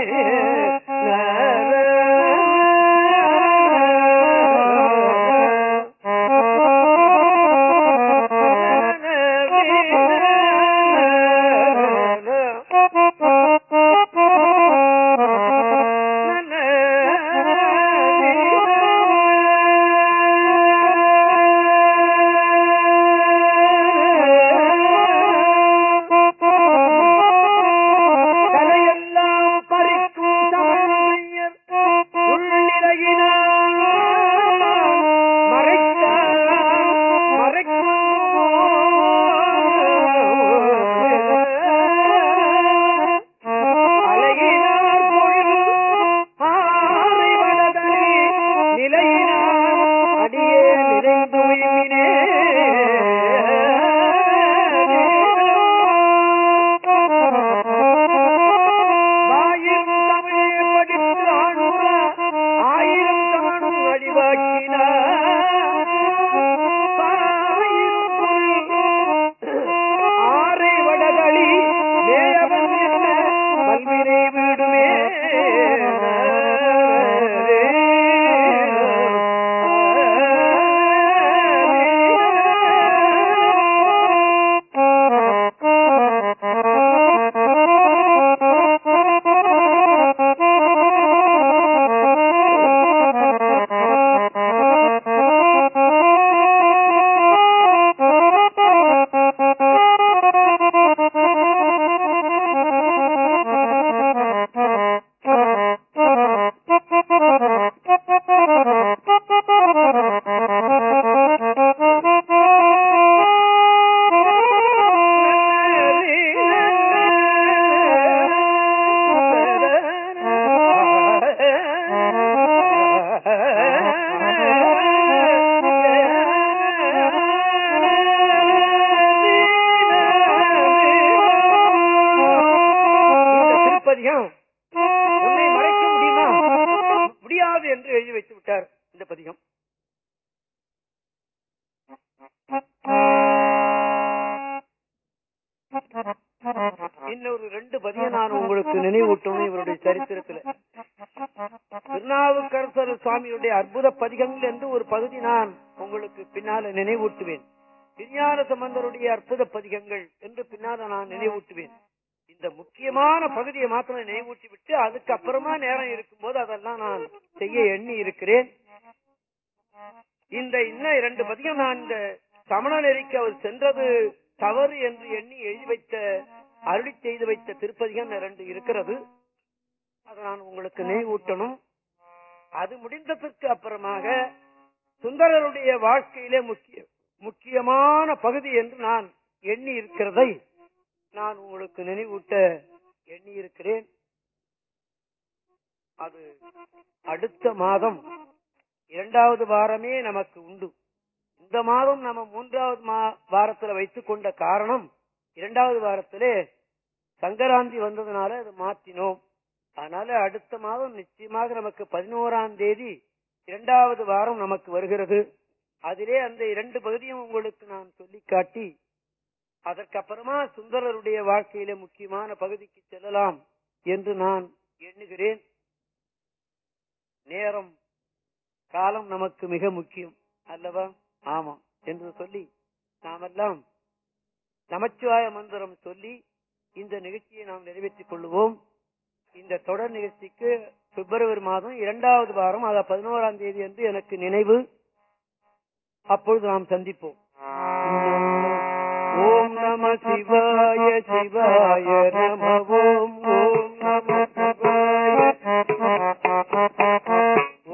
அற்புத என்று ஒரு பகுதி நான் உங்களுக்கு பின்னால நினைவூட்டுவேன். விஞ்ஞான சம்பந்தருடைய அற்புத பதிகங்கள் என்று பின்னால நான் நினைவூட்டுவேன். இந்த முக்கியமான பகுதியை மாத்திரம் நினைவூட்டி விட்டு அதுக்கு அப்புறமா நேரம் இருக்கும்போது அதெல்லாம் நான் செய்ய எண்ணி இருக்கிறேன். இந்த இன்னும் இரண்டு பதிகம் நான் இந்த சமண நெறிக்கு அவர் சென்றது தவறு என்று எண்ணி எழுதி வைத்த அருளி செய்து வைத்த திருப்பதிகம் இரண்டு இருக்கிறது. அதை நான் உங்களுக்கு நினைவூட்டணும். அது முடிந்ததற்கு அப்புறமாக சுந்தரருடைய வாழ்க்கையிலே முக்கிய முக்கியமான பகுதி என்று நான் எண்ணி இருக்கிறதை நான் உங்களுக்கு நினைவூட்ட எண்ணி இருக்கிறேன் அது அடுத்த மாதம் இரண்டாவது வாரமே நமக்கு உண்டு. இந்த மாதம் நம்ம மூன்றாவது மா- வாரத்துல வைத்துக் கொண்ட காரணம் இரண்டாவது வாரத்திலே சங்கராந்தி வந்ததுனால அது மாற்றினோம் அதனால அடுத்த மாதம் நிச்சயமாக நமக்கு பதினோராம் தேதி இரண்டாவது வாரம் நமக்கு வருகிறது. அதிலே அந்த இரண்டு பகுதியும் உங்களுக்கு நான் சொல்லி காட்டி அதற்கப்புறமா சுந்தரருடைய வாழ்க்கையில முக்கியமான பகுதிக்கு செல்லலாம் என்று நான் எண்ணுகிறேன். நேரம் காலம் நமக்கு மிக முக்கியம் அல்லவா? ஆமாம் என்று சொல்லி நாமெல்லாம் நமச்சிவாய மந்திரம் சொல்லி இந்த நிகழ்ச்சியை நாம் நிறைவேற்றிக் கொள்வோம் இந்த தொடர் நிகழ்ச்சிக்கு பிப்ரவரி மாதம் இரண்டாவது வாரம் அதாவது பதினோராம் தேதி என்று எனக்கு நினைவு. அப்பொழுது நாம் சந்திப்போம். ஓம் நம சிவாய சிவாய நம ஓம் ஓம் நம சிவாய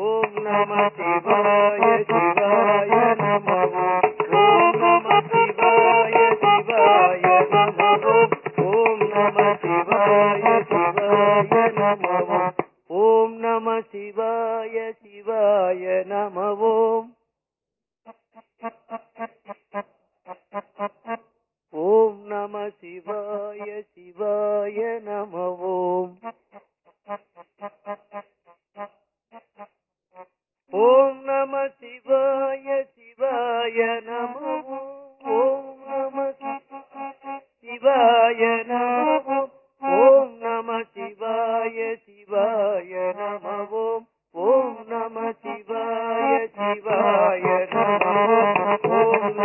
ஓம் நம சிவாய சிவாய சிவாய சிவாய நமவோம். ஓம் நம சிவாய சிவாய நமவோம். ஓம் நம சிவாய சிவாய நமவோம். ஓம் நம சிவாய சிவாய நமவோம். ஓம் நம சிவாய சிவாய நமவோம். ஓம்